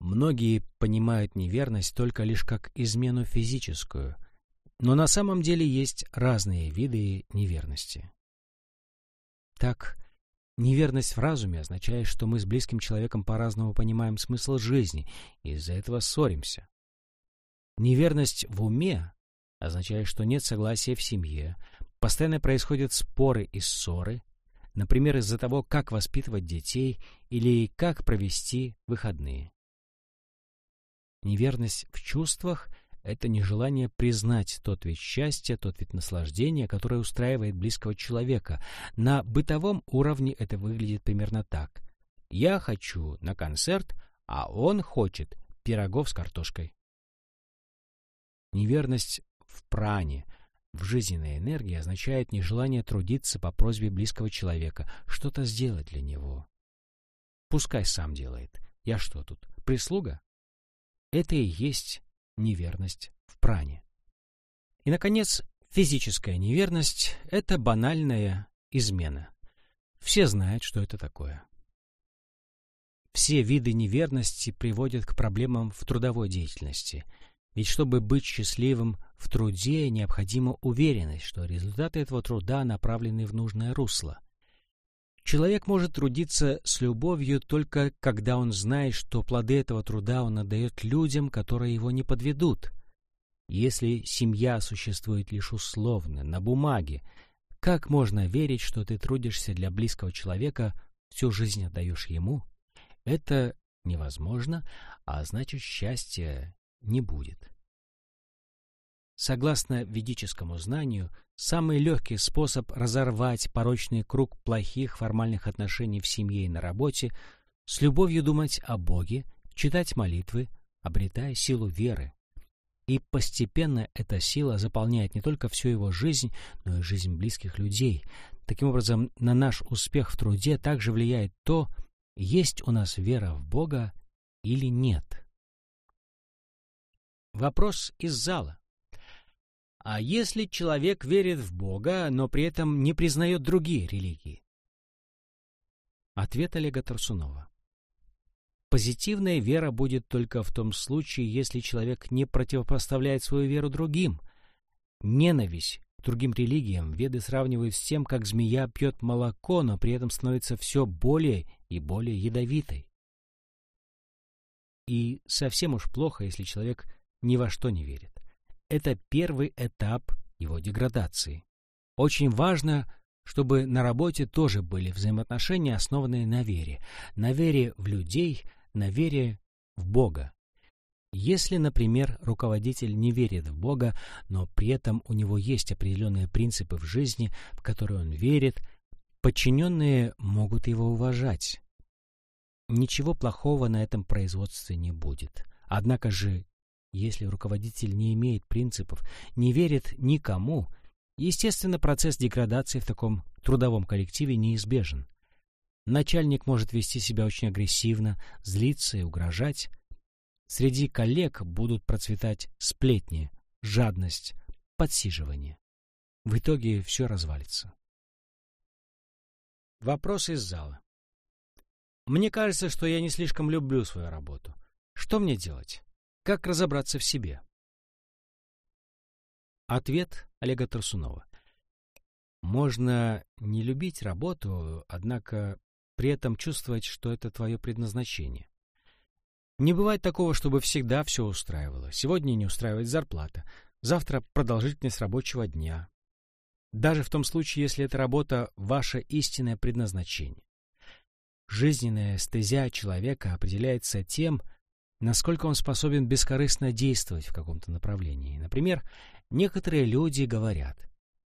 Многие понимают неверность только лишь как измену физическую, но на самом деле есть разные виды неверности. Так, неверность в разуме означает, что мы с близким человеком по-разному понимаем смысл жизни, и из-за этого ссоримся. Неверность в уме означает, что нет согласия в семье, постоянно происходят споры и ссоры, например, из-за того, как воспитывать детей или как провести выходные. Неверность в чувствах — это нежелание признать тот вид счастья, тот вид наслаждения, который устраивает близкого человека. На бытовом уровне это выглядит примерно так. Я хочу на концерт, а он хочет пирогов с картошкой. Неверность в пране, в жизненной энергии означает нежелание трудиться по просьбе близкого человека, что-то сделать для него. Пускай сам делает. Я что тут, прислуга? Это и есть неверность в пране. И, наконец, Физическая неверность – это банальная измена. Все знают, что это такое. Все виды неверности приводят к проблемам в трудовой деятельности. Ведь чтобы быть счастливым в труде, необходима уверенность, что результаты этого труда направлены в нужное русло. Человек может трудиться с любовью только когда он знает, что плоды этого труда он отдает людям, которые его не подведут. Если семья существует лишь условно, на бумаге, как можно верить, что ты трудишься для близкого человека, всю жизнь отдаешь ему? Это невозможно, а значит счастья не будет. Согласно ведическому знанию, самый легкий способ разорвать порочный круг плохих формальных отношений в семье и на работе – с любовью думать о Боге, читать молитвы, обретая силу веры. И постепенно эта сила заполняет не только всю его жизнь, но и жизнь близких людей. Таким образом, на наш успех в труде также влияет то, есть у нас вера в Бога или нет? Вопрос из зала. А если человек верит в Бога, но при этом не признает другие религии? Ответ Олега Тарсунова. Позитивная вера будет только в том случае, если человек не противопоставляет свою веру другим. Ненависть другим религиям веды сравнивают с тем, как змея пьет молоко, но при этом становится все более и более ядовитой. И совсем уж плохо, если человек ни во что не верит. Это первый этап его деградации. Очень важно, чтобы на работе тоже были взаимоотношения, основанные на вере. На вере в людей, на вере в Бога. Если, например, руководитель не верит в Бога, но при этом у него есть определенные принципы в жизни, в которые он верит, подчиненные могут его уважать. Ничего плохого на этом производстве не будет. Однако же, если руководитель не имеет принципов, не верит никому, естественно, процесс деградации в таком трудовом коллективе неизбежен. Начальник может вести себя очень агрессивно, злиться и угрожать, Среди коллег будут процветать сплетни, жадность, подсиживание. В итоге все развалится. Вопрос из зала. Мне кажется, что я не слишком люблю свою работу. Что мне делать? Как разобраться в себе? Ответ Олега Тарсунова. Можно не любить работу, однако при этом чувствовать, что это твое предназначение. Не бывает такого, чтобы всегда все устраивало. Сегодня не устраивает зарплата, завтра продолжительность рабочего дня. Даже в том случае, если эта работа – ваше истинное предназначение. Жизненная стезя человека определяется тем, насколько он способен бескорыстно действовать в каком-то направлении. Например, некоторые люди говорят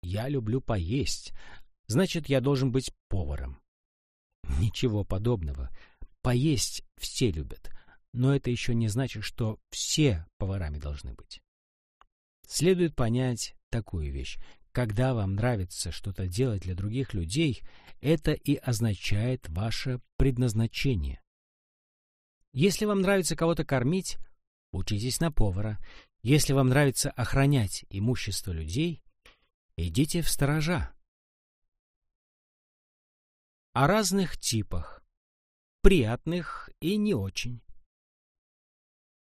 «я люблю поесть, значит, я должен быть поваром». Ничего подобного. Поесть все любят, но это еще не значит, что все поварами должны быть. Следует понять такую вещь. Когда вам нравится что-то делать для других людей, это и означает ваше предназначение. Если вам нравится кого-то кормить, учитесь на повара. Если вам нравится охранять имущество людей, идите в сторожа. О разных типах, приятных и не очень.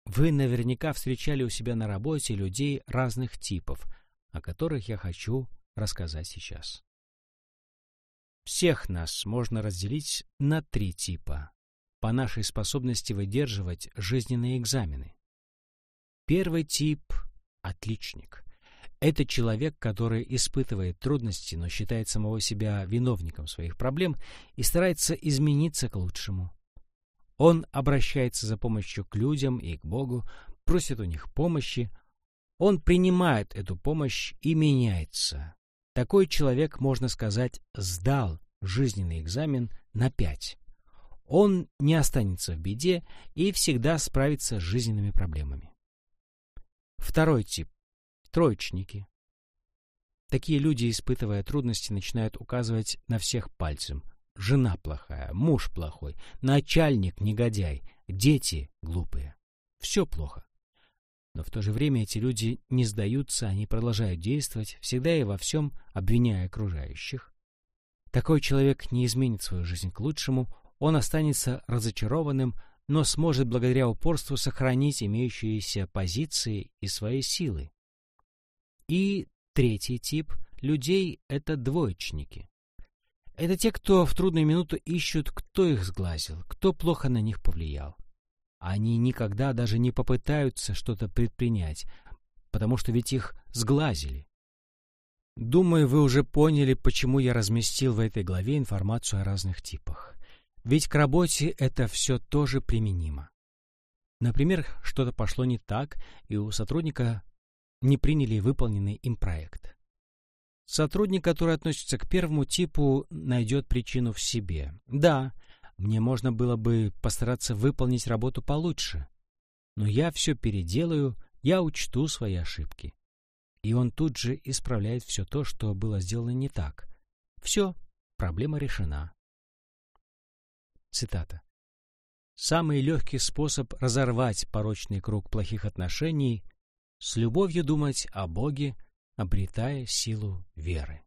Вы наверняка встречали у себя на работе людей разных типов, о которых я хочу рассказать сейчас. Всех нас можно разделить на три типа по нашей способности выдерживать жизненные экзамены. Первый тип – отличник. Это человек, который испытывает трудности, но считает самого себя виновником своих проблем и старается измениться к лучшему. Он обращается за помощью к людям и к Богу, просит у них помощи. Он принимает эту помощь и меняется. Такой человек, можно сказать, сдал жизненный экзамен на пять. Он не останется в беде и всегда справится с жизненными проблемами. Второй тип – троечники. Такие люди, испытывая трудности, начинают указывать на всех пальцем – Жена плохая, муж плохой, начальник негодяй, дети глупые. Все плохо. Но в то же время эти люди не сдаются, они продолжают действовать, всегда и во всем обвиняя окружающих. Такой человек не изменит свою жизнь к лучшему, он останется разочарованным, но сможет благодаря упорству сохранить имеющиеся позиции и свои силы. И третий тип людей — это двоечники. Это те, кто в трудную минуту ищут, кто их сглазил, кто плохо на них повлиял. Они никогда даже не попытаются что-то предпринять, потому что ведь их сглазили. Думаю, вы уже поняли, почему я разместил в этой главе информацию о разных типах. Ведь к работе это все тоже применимо. Например, что-то пошло не так, и у сотрудника не приняли выполненный им проект. Сотрудник, который относится к первому типу, найдет причину в себе. Да, мне можно было бы постараться выполнить работу получше. Но я все переделаю, я учту свои ошибки. И он тут же исправляет все то, что было сделано не так. Все, проблема решена. Цитата. Самый легкий способ разорвать порочный круг плохих отношений — с любовью думать о Боге, обретая силу веры.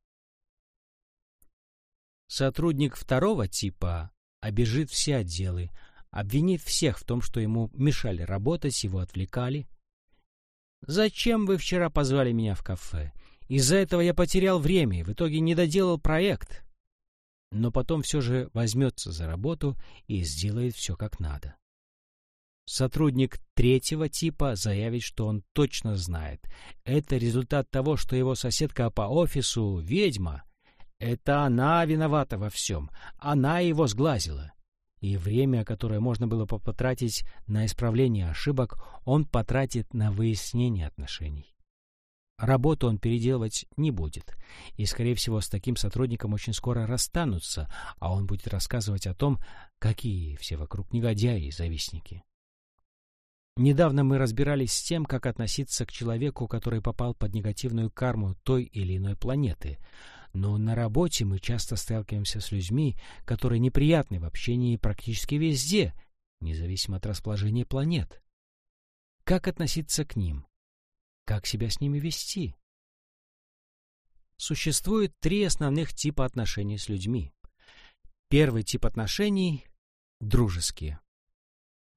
Сотрудник второго типа обижит все отделы, обвинит всех в том, что ему мешали работать, его отвлекали. «Зачем вы вчера позвали меня в кафе? Из-за этого я потерял время и в итоге не доделал проект». Но потом все же возьмется за работу и сделает все как надо. Сотрудник третьего типа заявит, что он точно знает. Это результат того, что его соседка по офису — ведьма. Это она виновата во всем. Она его сглазила. И время, которое можно было бы потратить на исправление ошибок, он потратит на выяснение отношений. Работу он переделывать не будет, и, скорее всего, с таким сотрудником очень скоро расстанутся, а он будет рассказывать о том, какие все вокруг негодяи и завистники. Недавно мы разбирались с тем, как относиться к человеку, который попал под негативную карму той или иной планеты — но на работе мы часто сталкиваемся с людьми, которые неприятны в общении практически везде, независимо от расположения планет. Как относиться к ним? Как себя с ними вести? Существует три основных типа отношений с людьми. Первый тип отношений — дружеские.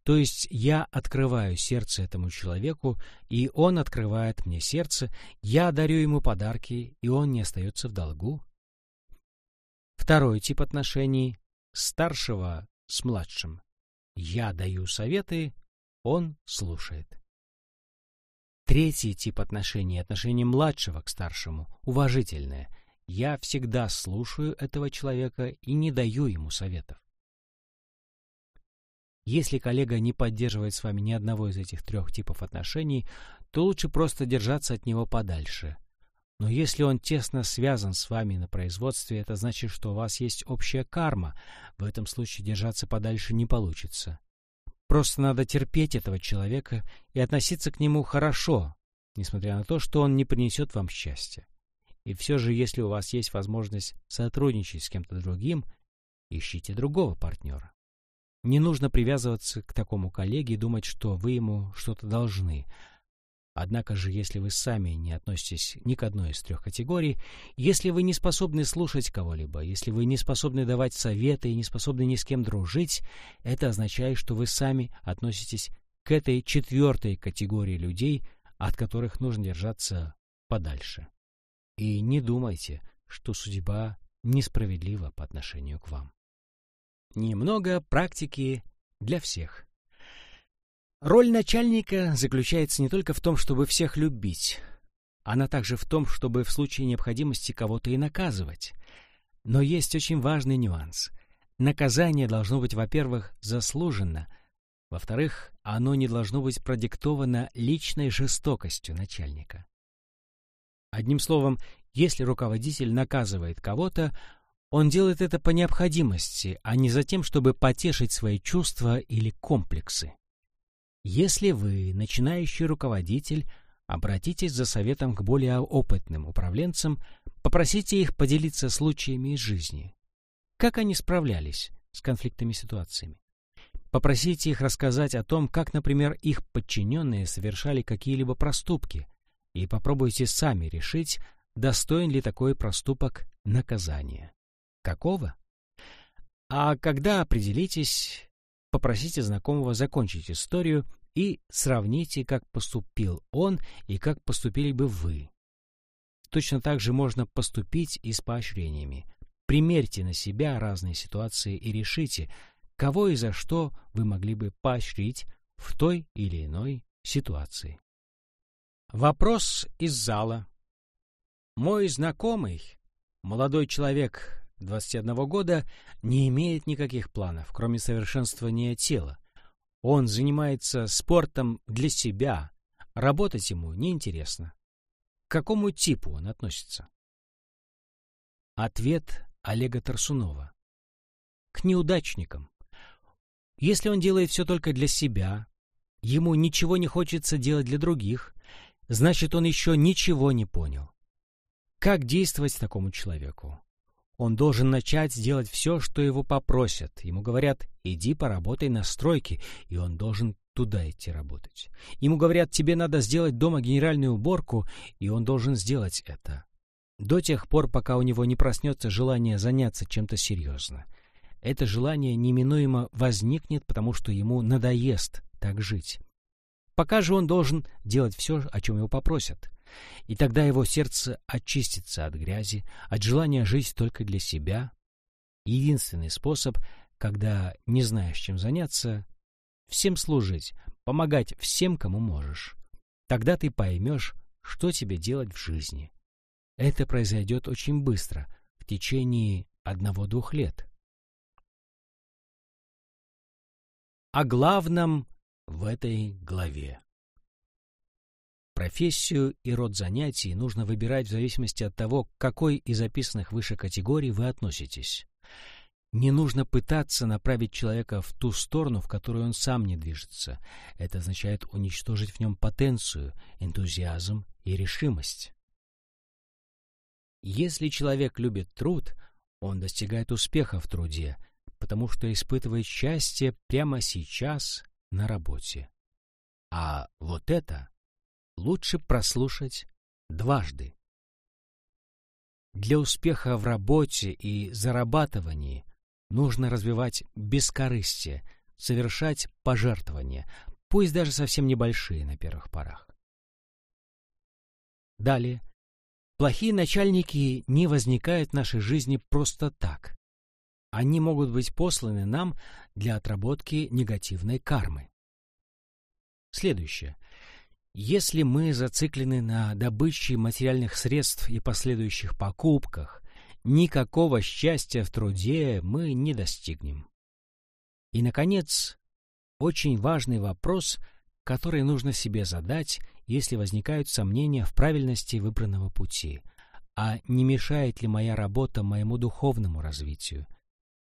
То есть я открываю сердце этому человеку, и он открывает мне сердце, я дарю ему подарки, и он не остается в долгу. Второй тип отношений — старшего с младшим. Я даю советы, он слушает. Третий тип отношений — отношение младшего к старшему, уважительное. Я всегда слушаю этого человека и не даю ему советов. Если коллега не поддерживает с вами ни одного из этих трех типов отношений, то лучше просто держаться от него подальше. Но если он тесно связан с вами на производстве, это значит, что у вас есть общая карма. В этом случае держаться подальше не получится. Просто надо терпеть этого человека и относиться к нему хорошо, несмотря на то, что он не принесет вам счастья. И все же, если у вас есть возможность сотрудничать с кем-то другим, ищите другого партнера. Не нужно привязываться к такому коллеге и думать, что вы ему что-то должны. Однако же, если вы сами не относитесь ни к одной из трех категорий, если вы не способны слушать кого-либо, если вы не способны давать советы и не способны ни с кем дружить, это означает, что вы сами относитесь к этой четвертой категории людей, от которых нужно держаться подальше. И не думайте, что судьба несправедлива по отношению к вам. Немного практики для всех. Роль начальника заключается не только в том, чтобы всех любить. Она также в том, чтобы в случае необходимости кого-то и наказывать. Но есть очень важный нюанс. Наказание должно быть, во-первых, заслуженно, во-вторых, оно не должно быть продиктовано личной жестокостью начальника. Одним словом, если руководитель наказывает кого-то, он делает это по необходимости, а не за тем, чтобы потешить свои чувства или комплексы. Если вы начинающий руководитель, обратитесь за советом к более опытным управленцам, попросите их поделиться случаями из жизни. Как они справлялись с конфликтными ситуациями? Попросите их рассказать о том, как, например, их подчиненные совершали какие-либо проступки, и попробуйте сами решить, достоин ли такой проступок наказания. Какого? А когда определитесь, попросите знакомого закончить историю и сравните, как поступил он и как поступили бы вы. Точно так же можно поступить и с поощрениями. Примерьте на себя разные ситуации и решите, кого и за что вы могли бы поощрить в той или иной ситуации. Вопрос из зала. Мой знакомый, молодой человек 21 года, не имеет никаких планов, кроме совершенствования тела. Он занимается спортом для себя, работать ему неинтересно. К какому типу он относится? Ответ Олега Тарсунова. К неудачникам. Если он делает все только для себя, ему ничего не хочется делать для других, значит, он еще ничего не понял. Как действовать такому человеку? Он должен начать делать все, что его попросят. Ему говорят, иди поработай на стройке, и он должен туда идти работать. Ему говорят, тебе надо сделать дома генеральную уборку, и он должен сделать это. До тех пор, пока у него не проснется желание заняться чем-то серьезно. Это желание неминуемо возникнет, потому что ему надоест так жить. Пока же он должен делать все, о чем его попросят. И тогда его сердце очистится от грязи, от желания жить только для себя. Единственный способ, когда не знаешь, чем заняться, всем служить, помогать всем, кому можешь. Тогда ты поймешь, что тебе делать в жизни. Это произойдет очень быстро, в течение одного-двух лет. О главном в этой главе. Профессию и род занятий нужно выбирать в зависимости от того, к какой из описанных выше категорий вы относитесь. Не нужно пытаться направить человека в ту сторону, в которую он сам не движется. Это означает уничтожить в нем потенцию, энтузиазм и решимость. Если человек любит труд, он достигает успеха в труде, потому что испытывает счастье прямо сейчас на работе. А вот это лучше прослушать дважды. Для успеха в работе и зарабатывании Нужно развивать бескорыстие, совершать пожертвования, пусть даже совсем небольшие на первых порах. Далее. Плохие начальники не возникают в нашей жизни просто так. Они могут быть посланы нам для отработки негативной кармы. Следующее. Если мы зациклены на добыче материальных средств и последующих покупках, никакого счастья в труде мы не достигнем. И, наконец, очень важный вопрос, который нужно себе задать, если возникают сомнения в правильности выбранного пути. А не мешает ли моя работа моему духовному развитию?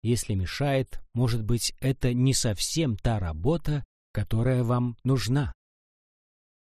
Если мешает, может быть, это не совсем та работа, которая вам нужна.